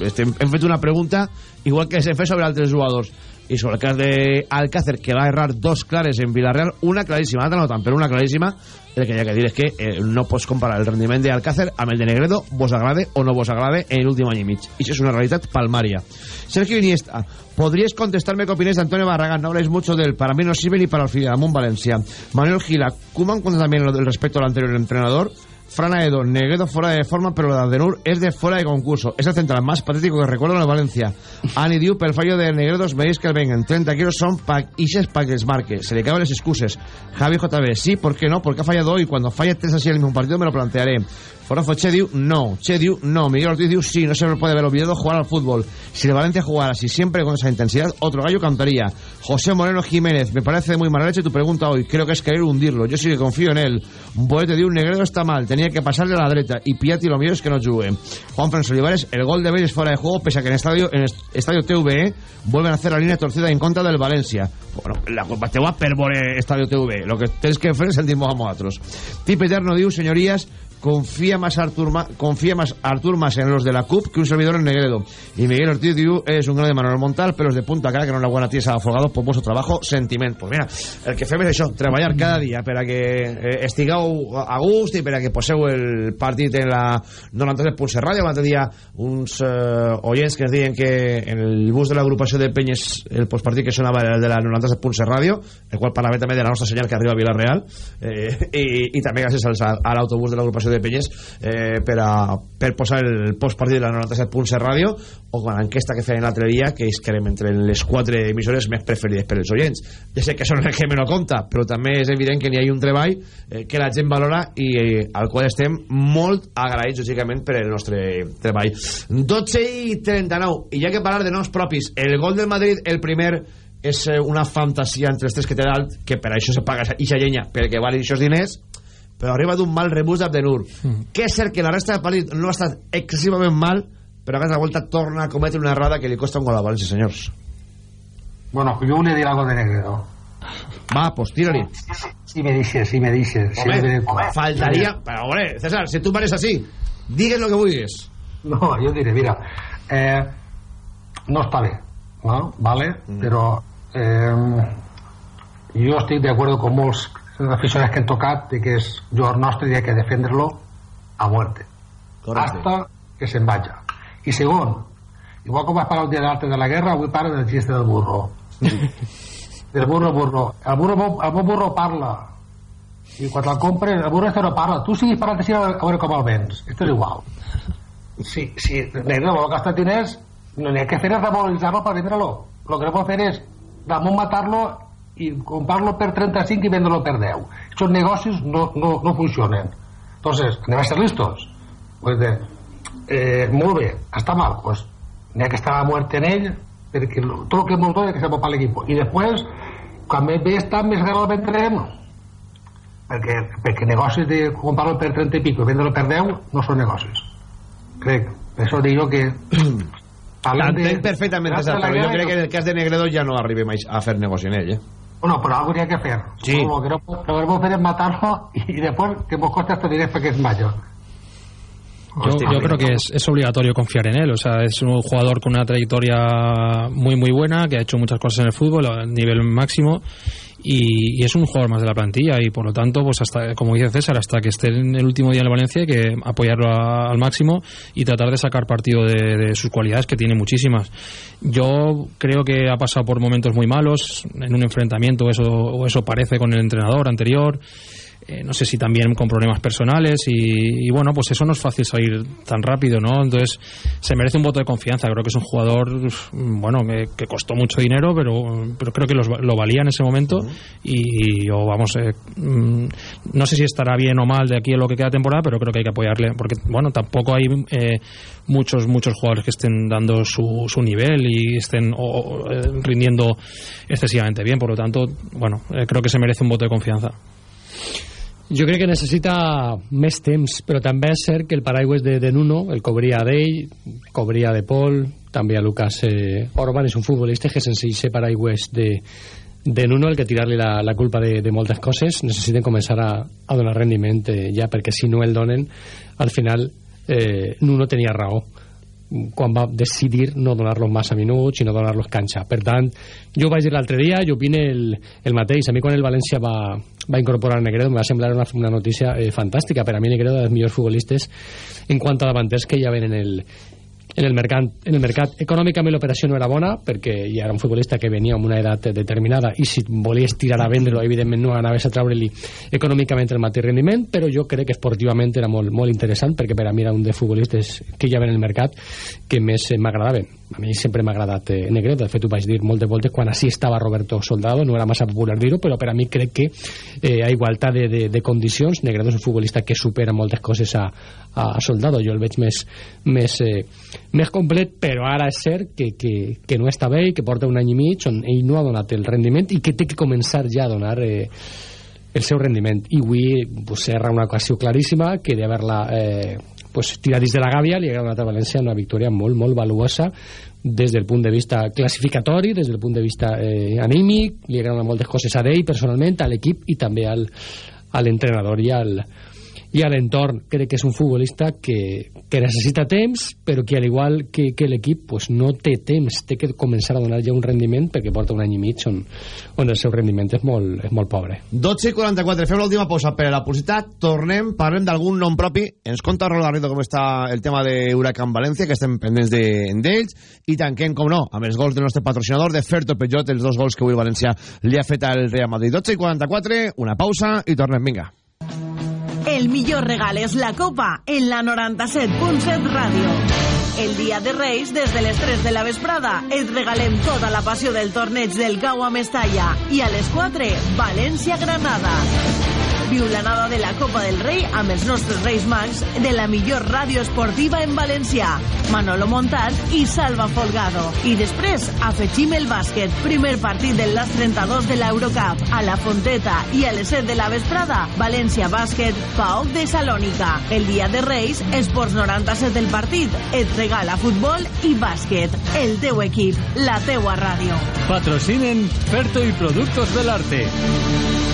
Este, hem fet una pregunta igual que se fe sobre altres jugadors i sobre el cas d'Alcácer que va errar dos clares en Villarreal una claríssima, altra no tant, però una claríssima el que hi ha que dir és que eh, no pots comparar el rendiment d'Alcácer amb el de Negredo vos agrade o no vos agrade en l'últim any i mig i això és una realitat palmària Sergio Iniesta, ¿podrías contestarme qué opináis de Antonio Barragán? No habláis mucho de él, para mí no sirve ni para el Filamón Valencia Manuel Gila, ¿Kuman cuenta también el respecto al anterior entrenador? Fran Aedo, Negredo fuera de forma, pero lo de Adenur es de fuera de concurso. Es el central más patético que recuerdo en el Valencia. Ani diu, pel fallo de Negredo, veis que el vengan. 30 kilos son pa Ises para que. Se le caben las excuses. Javi JB, sí, ¿por qué no? Porque ha fallado hoy. Cuando falla tres así en el mismo partido me lo plantearé. Forofo Che diu, no. Che diu, no. Miguel Ortiz diu, sí, no se me puede haber olvidado jugar al fútbol. Si el Valencia jugara así siempre con esa intensidad, otro gallo cantaría. José Moreno Jiménez, me parece muy mala leche tu pregunta hoy. Creo que es querer hundirlo. Yo sí que confío en él. Boete diu, Negredo está mal. Tenía que pasarle a la derecha. Y Piatti lo mío es que no juegue. Juan Fran Olivares, el gol de Bale es fuera de juego, pese a que en estadio, en estadio TVE vuelven a hacer la línea torcida en contra del Valencia. Bueno, la culpa te va per estadio TVE. Lo que tienes que hacer es sentimos a nosotros. Tipe Eterno diu, señorías, confía más Artur Ma confía más Artur más en los de la CUP que un servidor en Negredo. Y Miguel Ortiz diu es un grande Manuel Montal pelos de punta cara que no la buena tiesa afogado por vuestro trabajo sentiment pues mira el que fem és això treballar cada dia per a que eh, estigueu a gust i per a que poseu el partit en la 97.7 ràdio. L'altre dia uns eh, oients que ens diuen que en el bus de l'agrupació de Penyes el postpartit que sonava era el de la 97.7 ràdio el qual parlava també de la nostra senyal que arriba a Vilareal eh, i, i també gràcies a l'autobús de l'agrupació de Penyes eh, per, a, per posar el postpartit de la 97.7 ràdio o com l'enquesta que feien l'altre dia que que érem entre les quatre emissores més preferides per els oients. Ja sé que són el que me no compta però també és evident que n'hi ha un treball eh, que la gent valora i eh, al qual estem molt agraïts lògicament per el nostre treball. 12 i 39 i ja que parlar de noms propis el gol del Madrid el primer és una fantasia entre els tres que té dalt que per això se paga ixa llenya perquè valen aquests diners però arriba d'un mal rebús d'Abdenur mm. que és cert que la resta del partit no ha estat excessivament mal però aquesta volta torna a cometre una errada que li costa un gol a València senyors bueno, jo volia dir algo de Negredo va, pues tira-li si me dices, si me dices home, si me home, faltaria però hombre, César, si tu pares así digues lo que vulguis no, jo diré, mira eh, no està bé no? vale? Mm. però eh, jo estic d'acord amb molts les aficionats que han tocat de que és jugador nostre i hay que defenderlo a muerte Correcte. hasta que se'n vaja. I segon, igual com vas parlar el dia d'arte de la guerra, avui parla del xiste del burro. del burro, burro. El burro, el burro parla. I quan el compres, el burro este no parla. Tu siguis parlant així a veure com el vens. Esto és igual. Si, si negre vol gastar diners, no n'hi ha que fer és revaloritzar-lo per vendre-lo. Lo que no pot fer és damunt matar-lo i comprar-lo per 35 i vendre-lo per 10. Aquests negocis no, no, no funcionen. Entonces, anem a ser listos. Pues de, eh, molt bé, està mal, pues n'hi ha que estar mort en ell perquè tot el que ens dona que se per l'equip i després quan més bé està més gara el vendrem perquè, perquè negocis de comprar-lo per 30 i pico i vendre-lo per 10 no són negocis crec, per això dic jo que T'entenc perfectament, César, però jo crec que en el cas de Negredo ja no arribem a fer negoci en ell, eh? Bueno, però algo habría que hacer. Sí. Lo que no podemos hacer es matarlo y después que vos coste hasta dinero para que es mayo. Yo, yo, creo que es, es, obligatorio confiar en él. O sea, es un jugador con una trayectoria muy, muy buena, que ha hecho muchas cosas en el fútbol a nivel máximo y, y, es un jugador más de la plantilla y por lo tanto, pues hasta, como dice César, hasta que esté en el último día en el Valencia hay que apoyarlo a, al máximo y tratar de sacar partido de, de, sus cualidades, que tiene muchísimas. Yo creo que ha pasado por momentos muy malos en un enfrentamiento, eso, eso parece con el entrenador anterior. Eh, no sé si también con problemas personales y, y, bueno, pues eso no es fácil salir tan rápido, ¿no? Entonces se merece un voto de confianza. Creo que es un jugador, bueno, que, que costó mucho dinero, pero, pero creo que los, lo valía en ese momento uh -huh. y, o vamos, eh, no sé si estará bien o mal de aquí a lo que queda temporada, pero creo que hay que apoyarle porque, bueno, tampoco hay eh, muchos muchos jugadores que estén dando su, su nivel y estén o, o, rindiendo excesivamente bien. Por lo tanto, bueno, creo que se merece un voto de confianza. Jo crec que necessita més temps, però també és cert que el paraigües de, de Nuno el cobria d'ell, cobria de Pol, també a Lucas eh, Orban, és un futbolista que sense aquest paraigües de, de Nuno el que tirar-li la, la culpa de, de moltes coses necessiten començar a, a donar rendiment eh, ja, perquè si no el donen al final eh, Nuno tenia raó quan va decidir no donar-los massa minuts i no donar-los canxa. Per tant, jo ho vaig dir l'altre dia, el, el mateix. A mi quan el València va, va incorporar Negredo me va semblar una, una notícia eh, fantàstica. Per a mi Negredo és dels millors futbolistes en quant a davanters que hi ha en el, en el mercat, en el mercat. econòmicament l'operació no era bona perquè hi era un futbolista que venia amb una edat determinada i si volies tirar a vendre-lo evidentment no anaves a treure-li econòmicament el mateix rendiment però jo crec que esportivament era molt, molt interessant perquè per a mi era un dels futbolistes que hi havia en el mercat que més m'agradava a mi sempre m'ha agradat eh, Negredo de fet ho vaig dir moltes voltes quan així estava Roberto Soldado. No era massa popular dir-ho però per a mi crec que eh, a igualtat de, de, de condicions Negredo és un futbolista que supera moltes coses a, a Soldado. Jo el veig més, més, eh, més complet però ara és cert que, que, que no està bé i que porta un any i mig on ell no ha donat el rendiment i que té que començar ja a donar eh, el seu rendiment. I avui pues, serra una ocasió claríssima que d'haver-la eh, pues, dins de la gàbia li ha donat a València una victòria molt, molt valuosa des del punt de vista classificatori, des del punt de vista eh, anímic, li donat moltes coses a ell personalment, a l'equip i també al, a l'entrenador i al, i a l'entorn crec que és un futbolista que, que necessita temps però que al igual que, que l'equip pues, no té temps, té que començar a donar ja un rendiment perquè porta un any i mig on, on el seu rendiment és molt, és molt pobre. 12 i 44, fem l'última pausa per a la publicitat, tornem, parlem d'algun nom propi. Ens conta Roland Garrido com està el tema de Huracán València, que estem pendents d'ells. De, i tanquem, com no, amb els gols del nostre patrocinador de Ferto Peugeot, els dos gols que avui València li ha fet al Real Madrid. 12 i 44, una pausa i tornem, vinga el millor regal és la copa en la 97.7 ràdio. El dia de Reis, des de les 3 de la vesprada, et regalem tota la passió del torneig del Cau a Mestalla i a les 4, València-Granada. Viu l'anada de la Copa del Rei amb els nostres Reis Mags de la millor ràdio esportiva en valencià. Manolo Montat i Salva Folgado. I després afegim el bàsquet. Primer partit del LAS 32 de l'Eurocup. A la Fonteta i a les 7 de la vesprada, València Bàsquet, PAOC de Salònica. El dia de Reis, Esports 97 del partit. Et regala futbol i bàsquet. El teu equip, la teua ràdio. Patrocinen Ferto y Productos del Arte.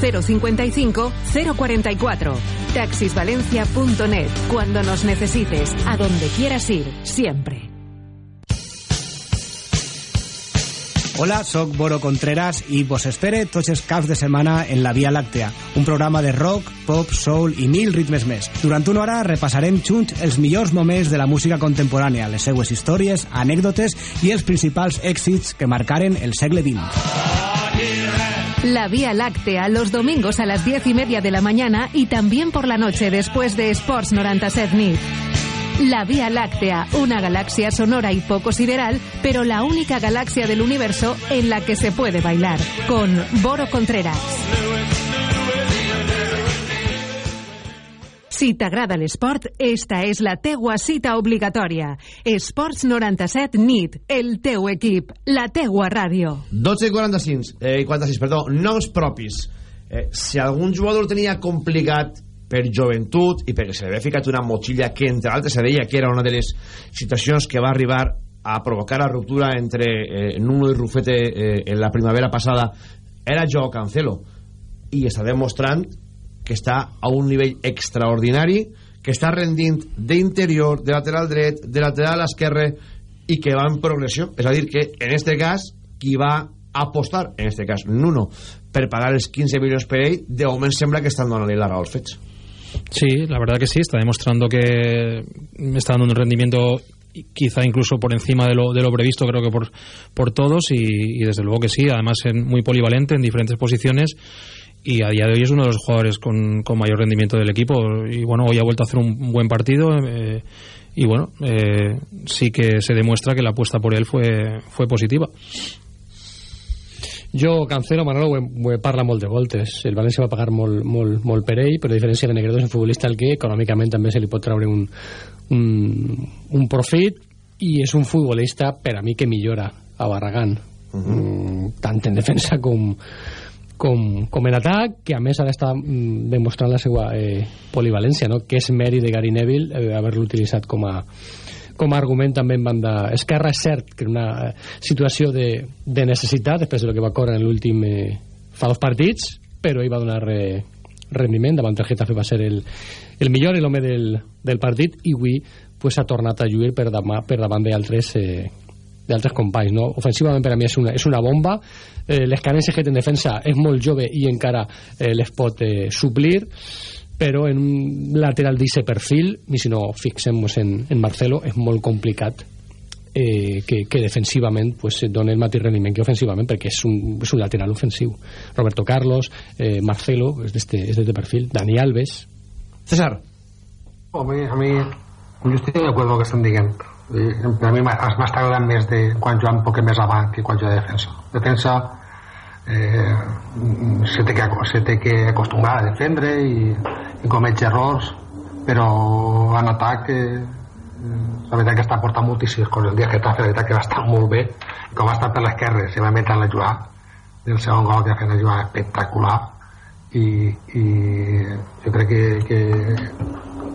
055 044. Taxisvalencia.net. Cuando nos necesites, a donde quieras ir, siempre. Hola, soc Boro Contreras i vos espere tots els caps de setmana en la Via Làctea, un programa de rock, pop, soul i mil ritmes més. Durant una hora repassarem junts els millors moments de la música contemporània, les seues històries, anècdotes i els principals èxits que marcaren el segle XX. La Vía Láctea los domingos a las diez y media de la mañana y también por la noche después de Sports 97 NIT. La Vía Láctea, una galaxia sonora y poco sideral, pero la única galaxia del universo en la que se puede bailar, con Boro Contreras. Si t'agrada l'esport, esta és la teua cita obligatòria. Esports 97 NIT, el teu equip, la teua ràdio. 12 i 45, eh, 46, perdó, noms propis. Eh, si algun jugador tenia complicat per joventut i perquè se li havia ficat una motxilla que entre altres se deia que era una de les situacions que va arribar a provocar la ruptura entre eh, Nuno i Rufete eh, en la primavera passada era Joao Cancelo i està demostrant que està a un nivell extraordinari que està rendint d'interior de lateral dret, de lateral esquerre i que va en progressió. És a dir que en este cas qui va apostar, en este cas Nuno per pagar els 15 milions per ell de moment sembla que estan donant-li la raó als fets. Sí, la verdad que sí, está demostrando que está dando un rendimiento quizá incluso por encima de lo, de lo previsto creo que por, por todos y, y desde luego que sí, además en, muy polivalente en diferentes posiciones y a día de hoy es uno de los jugadores con, con mayor rendimiento del equipo y bueno, hoy ha vuelto a hacer un buen partido eh, y bueno, eh, sí que se demuestra que la apuesta por él fue, fue positiva. Jo, Cancelo, Manolo, ho, ho parla molt de voltes. El València va pagar molt, molt, molt per ell, però a diferència de Negredo és un futbolista al que econòmicament també se li pot treure un, un, un profit i és un futbolista, per a mi, que millora a Barragán. Uh -huh. mm, tant en defensa com, com, com en atac, que a més ha d'estar mm, demostrant la seva eh, polivalència, no? que és mèrit de Gary Neville eh, haver-lo utilitzat com a, com a argument també en banda esquerra. És cert que una eh, situació de, de necessitat, després de lo que va córrer en l'últim eh, fa dos partits, però ell va donar eh, rendiment, davant el Getafe va ser el, el millor l'home del, del partit, i avui pues, ha tornat a lluir per, demà, per davant d'altres eh, d'altres companys. No? Ofensivament per a mi és una, és una bomba, eh, les carències que té en defensa és molt jove i encara eh, les pot eh, suplir, però en un lateral d'aquest perfil, i si no fixem-nos en, en Marcelo, és molt complicat eh, que, que defensivament pues, doni el mateix rendiment que ofensivament perquè és un, és un lateral ofensiu. Roberto Carlos, eh, Marcelo és d'este perfil, Dani Alves. César. A mi, a mi jo estic d'acord amb el que estan dient a mi m'està agradant més de quan jo un poc més avant que quan jo de defensa defensa eh, se, té que, se té que acostumar a defendre i, i cometre errors però en atac eh, la veritat que està portant moltíssimes coses. El dia que està la veritat que va estar molt bé com va estar per l'esquerra, se va metre a la jugar el segon gol que ha fet la jugada espectacular i, i jo crec que, que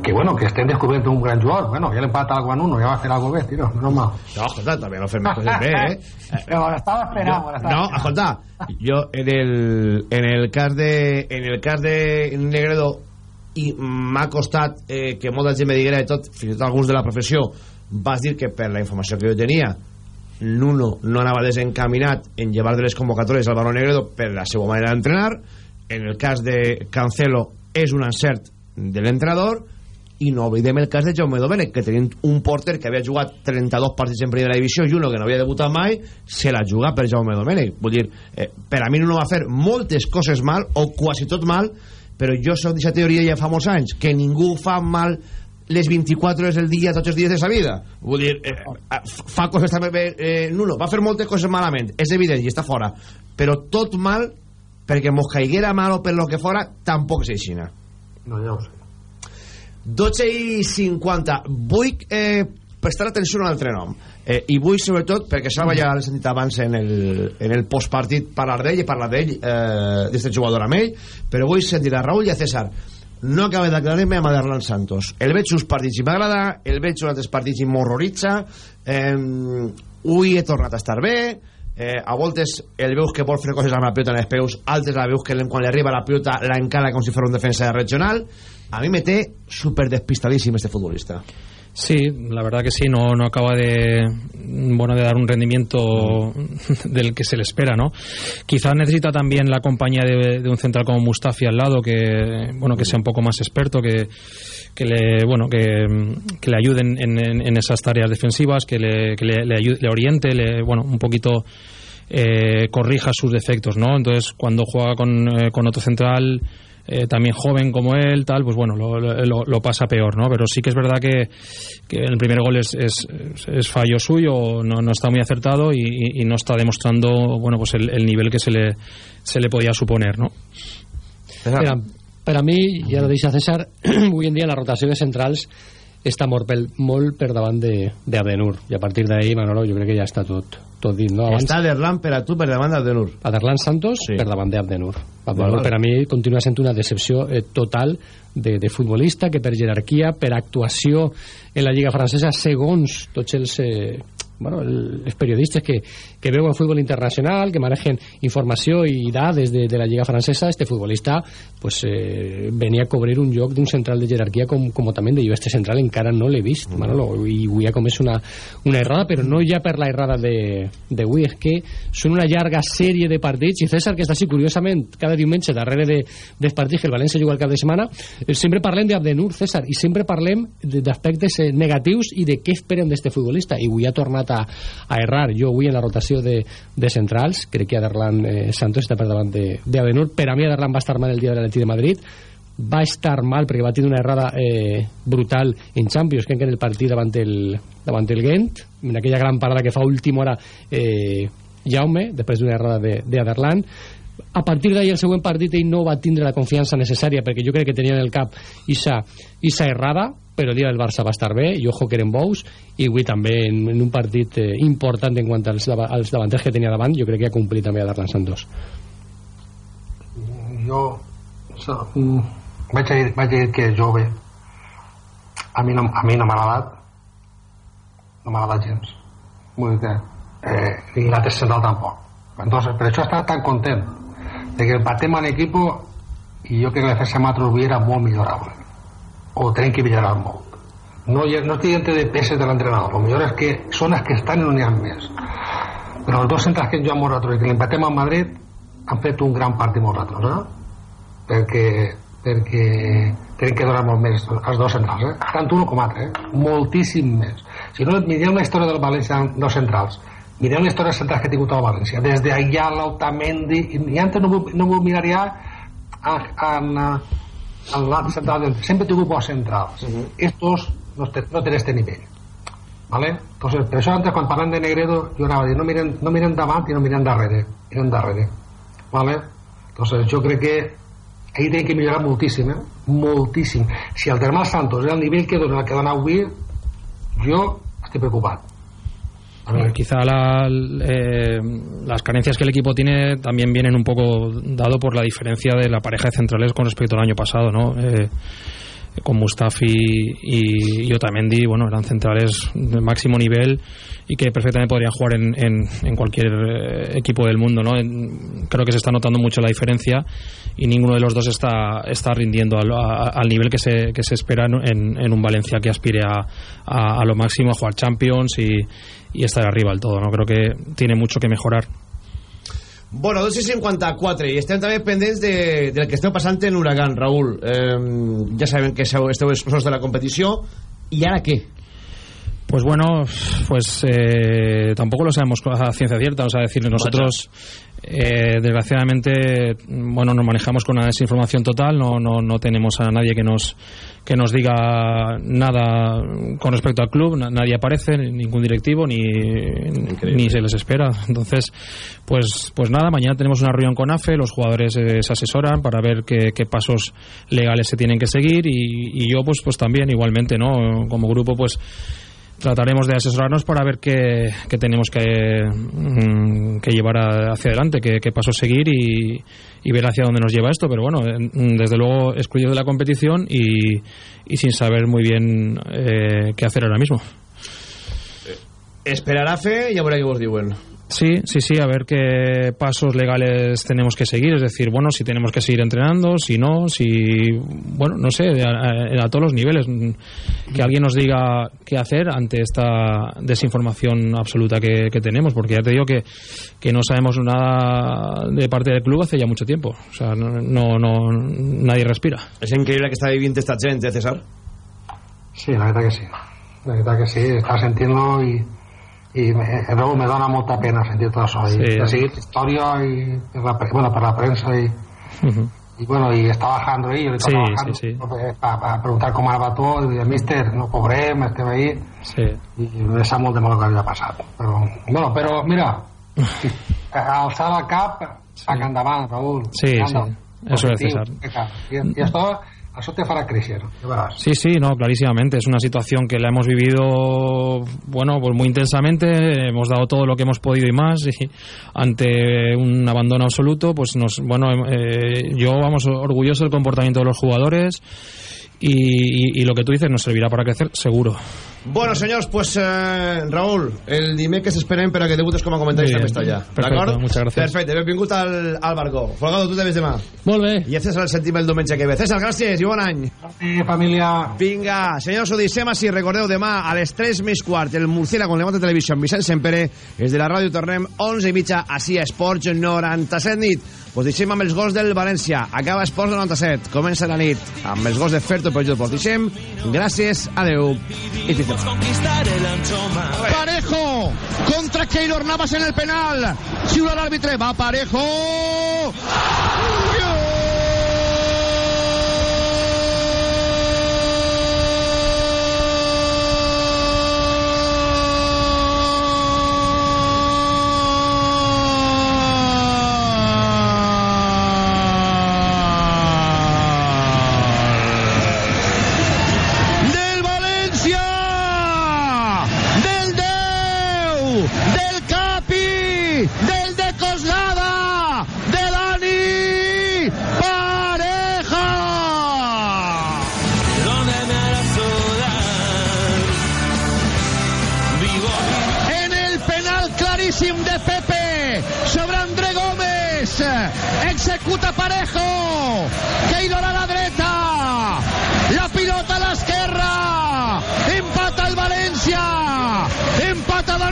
que bueno, que estem descobrint un gran jugador. Bueno, ja l'empat al Guan 1, ja va fer algo bé tio, normal no, escolta, també no fem més coses bé eh? però l'estava esperant jo, no, escolta jo en el, en el cas de en el cas de Negredo i m'ha costat eh, que molta gent me diguera de tot, fins i tot alguns de la professió vas dir que per la informació que jo tenia Nuno no anava desencaminat en llevar de les convocatòries al Baró Negredo per la seva manera d'entrenar. En el cas de Cancelo és un encert de l'entrenador i no oblidem el cas de Jaume Domènech que tenint un porter que havia jugat 32 partits en primera divisió i uno que no havia debutat mai se l'ha jugat per Jaume Domènech. Vull dir, eh, per a mi no va fer moltes coses mal o quasi tot mal però jo soc d'aquesta teoria ja fa molts anys que ningú fa mal les 24 hores del dia tots els dies de sa vida. Vull dir, eh, eh fa coses també bé eh, Nuno, va fer moltes coses malament és evident i està fora però tot mal perquè mos caiguera mal o per lo que fora tampoc és així no, ja ho sé 12 i 50 vull eh, prestar atenció a un altre nom. Eh, i vull sobretot perquè Salva ja l'he sentit abans en el, en el postpartit parlar d'ell i parlar d'ell eh, d'este jugador amb ell però vull sentir a Raúl i a César. No acaba d'aclarir-me amb Aderlan Santos. El veig uns partits i m'agrada el veig uns altres partits i m'horroritza. Eh, avui he tornat a estar bé eh, a voltes el veus que vol fer coses amb la pilota en els peus altres la veus que quan li arriba la pilota l'encara com si fos un defensa regional a mi me té super despistadíssim este futbolista Sí, la verdad que sí, no, no acaba de bueno de dar un rendimiento del que se le espera, ¿no? Quizá necesita también la compañía de, de, un central como Mustafi al lado, que bueno que sea un poco más experto, que, que le bueno que, que le ayuden en, en, en, esas tareas defensivas, que le, que le, le, ayude, le oriente, le, bueno un poquito eh, corrija sus defectos, ¿no? Entonces cuando juega con, eh, con otro central eh, también joven como él, tal, pues bueno, lo, lo, lo, pasa peor, ¿no? Pero sí que es verdad que, que el primer gol es, es, es fallo suyo, no, no, está muy acertado y, y, no está demostrando, bueno, pues el, el, nivel que se le, se le podía suponer, ¿no? Mira, per a mi, ja ho deixa César, avui en dia la rotació de centrals està molt per, molt per davant d'Adenur i a partir d'ahir, Manolo, jo crec que ja està tot, tot dit, no? Abans... Està Aderlan per a tu per davant d'Abdenur. Aderlan Santos sí. per davant d'Abdenur. Abdenur per a mi continua sent una decepció eh, total de, de futbolista que per jerarquia, per actuació en la Lliga Francesa, segons tots els... Eh, bueno, el, els periodistes que, que veuen futbol internacional, que manejen informació i dades de, de la Lliga Francesa, este futbolista pues, eh, venia a cobrir un lloc d'un central de jerarquia com, com també de jo este central encara no l'he vist, mm. Manolo, i avui ha comès una, una errada, però no ja per la errada d'avui, és que són una llarga sèrie de partits, i César, que està així curiosament cada diumenge darrere de, dels partits que el València juga el cap de setmana, eh, sempre parlem d'Abdenur, César, i sempre parlem d'aspectes eh, negatius i de què esperen d'este futbolista, i avui ha tornat a, a errar, jo avui en la rotació de, de centrals. Crec que Aderlan eh, Santos està per davant d'Adenur per a mi Aderlan va estar mal el dia de l'Atleti de Madrid. Va estar mal perquè va tenir una errada eh, brutal en Champions crec que en el partit davant el, davant el Gent en aquella gran parada que fa última hora eh, Jaume després d'una errada d'Aderlan a partir d'ahir el següent partit ell no va tindre la confiança necessària perquè jo crec que tenia en el cap Isa, Isa errada però el dia del Barça va estar bé i ojo que eren bous i avui també en, en un partit eh, important en quant als, als davanters que tenia davant jo crec que ha complit també a Darlan Santos. Jo so, mm, vaig, a dir, vaig a dir que és jove a mi no, a mi no m'ha agradat no m'ha agradat gens. Vull dir que eh, i l'altre central tampoc. Entonces per això estava tan content de que batem en equipo i jo crec que la defensa Matros era molt millorable o tenim que millorar molt no, no estic dient de peces de l'entrenador el millor és que són els que estan no n'hi ha més però els dos centres que en Joan Morato i que l'empatem a Madrid han fet un gran partit molt ratos eh? perquè perquè tenen que donar molt més els dos centrals eh? tant un com altre eh? moltíssim més si no mireu la història del València dos centrals mireu història dels centrals que ha tingut el València des d'Ayala, Otamendi i antes no, no m'ho miraria a, a, a al lado central sempre he tingut bons centrals uh -huh. estos no, te, no tenen este nivell ¿vale? entonces per això antes quan parlem de Negredo jo anava a dir no miren, no miren davant i no miren darrere miren darrere ¿vale? entonces jo crec que ahir tenen que millorar moltíssim eh? moltíssim si el Termal Santos és el nivell que dona el que dona avui jo estic preocupat Quizá la, eh, las carencias que el equipo tiene también vienen un poco dado por la diferencia de la pareja de centrales con respecto al año pasado, ¿no? Eh, con Mustafi y, y, Otamendi, bueno, eran centrales de máximo nivel y que perfectamente podrían jugar en, en, en cualquier eh, equipo del mundo, ¿no? Creo que se está notando mucho la diferencia y ninguno de los dos está, está rindiendo al, nivel que se, que se espera en, un Valencia que aspire a, a, lo máximo, a jugar Champions y, y estar arriba del todo, ¿no? Creo que tiene mucho que mejorar. Bueno, 2 i 54 i estem també pendents de, del que esteu passant en Huracán, Raúl. Eh, ja sabem que esteu exposos de la competició i ara què? Pues bueno, pues eh, tampoco lo sabemos a ciencia cierta. O sea, decir, nosotros eh, desgraciadamente, bueno, nos manejamos con una desinformación total. No, no, no tenemos a nadie que nos que nos diga nada con respecto al club. Na- nadie aparece, ningún directivo, ni, ni se les espera. Entonces, pues, pues nada, mañana tenemos una reunión con AFE, los jugadores eh, se asesoran para ver qué, qué pasos legales se tienen que seguir y, y yo pues, pues también igualmente, ¿no? Como grupo, pues trataremos de asesorarnos para ver qué, qué tenemos que, mm, que llevar hacia adelante, qué, qué pasos seguir y, y ver hacia dónde nos lleva esto. Pero bueno, eh, desde luego excluido de la competición y, y sin saber muy bien eh, qué hacer ahora mismo. Esperarà fe i a veure què vos diuen. Sí, sí, sí, a ver qué pasos legales tenemos que seguir. Es decir, bueno, si tenemos que seguir entrenando, si no, si. Bueno, no sé, a, a- a todos los niveles. Que alguien nos diga qué hacer ante esta desinformación absoluta que, que tenemos. Porque ya te digo que, que no sabemos nada de parte del club hace ya mucho tiempo. O sea, no, no, no- nadie respira. És increïble que està vivint esta gent, eh, César? Sí, la verdad que sí. La verdad que sí, está sintiendo y, y me, luego me dona molta pena sentir tot això sí, i, eh? sí, història i per la, bueno, per la premsa i, uh -huh. y bueno, y estaba Alejandro ahí, yo estaba sí, bajando. Para, preguntar cómo va todo, y mister, no cobré, me estuve ahí, y no es de mal que había pasado. Pero, bueno, pero mira, alzar el cap, sí. a Candamán, Raúl. Sí, sí, eso es César. Y, y esto això te farà créixer, ja veràs. Sí, sí, no, clarísimamente. Es una situación que la hemos vivido, bueno, pues muy intensamente. Hemos dado todo lo que hemos podido y más. Y ante un abandono absoluto, pues nos, bueno, eh, yo vamos orgulloso del comportamiento de los jugadores. Y, y- y lo que tú dices nos servirá para crecer, seguro. Bueno, senyors, pues, eh, Raúl, el dimecres esperem per a que debutes com a comentarista bien. Mestalla. Perfecto, D'acord? muchas gracias. Perfecte, benvingut al, al barco. Folgado, tu te ves demà. Molt bé. I a César el sentim el diumenge que ve. César, gràcies i bon any. Sí, família. Vinga, senyors, ho deixem així. Recordeu, demà a les 3 més quart, el Murciélago con Levante Televisió amb Vicent Sempere. És de la ràdio tornem 11 i mitja així a Esports 97 nit. Us deixem amb els gols del València. Acaba Esports 97. Comença la nit amb els gols de Ferto i Peugeot. Us deixem. Gràcies, adeu i fins demà. Parejo contra Keylor Navas en el penal. Xiula l'àrbitre, va Parejo. del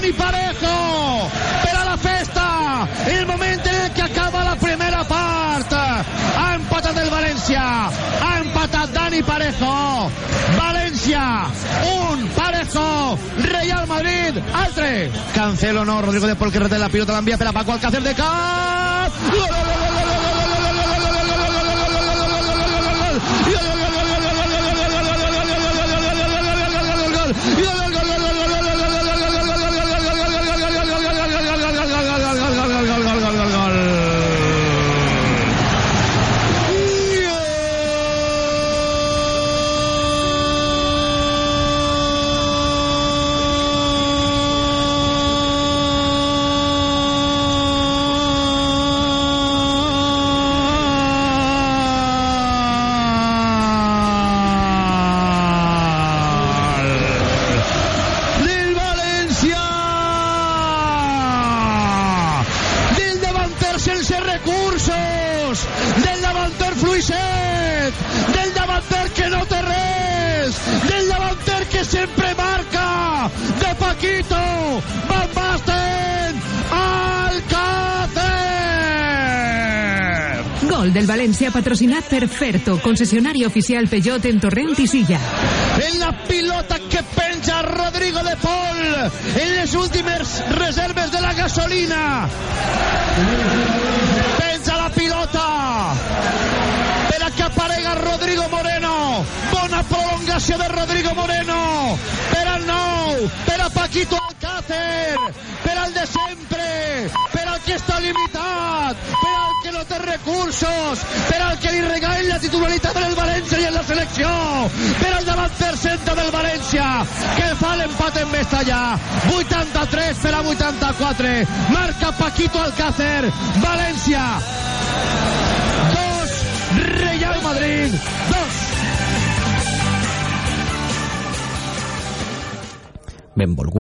Dani Parejo. Per a la festa. El moment en el que acaba la primera part. Ha empatat el València. Ha empatat Dani Parejo. València. Un Parejo. Real Madrid. Altre. Cancelo no. Rodrigo de Paul que rete la pilota l'envia per a Paco Alcácer de. Gol, Del València patrocinat per Ferto, concessionari oficial Peugeot en Torrent i Silla. en la pilota que penja Rodrigo de Paul en les últimes reserves de la gasolina. Penja la pilota per a que aparega Rodrigo Moreno. Bona prolongació de Rodrigo Moreno. Per al nou per a Paquito Alcácer per al de sempre que està limitat per al que no té recursos per al que li regalen la titularitat en el València i en la selecció per al davanter centre del València que fa l'empat en Mestallà 83 per a 84 marca Paquito Alcácer València 2 Real Madrid 2 Benvolgut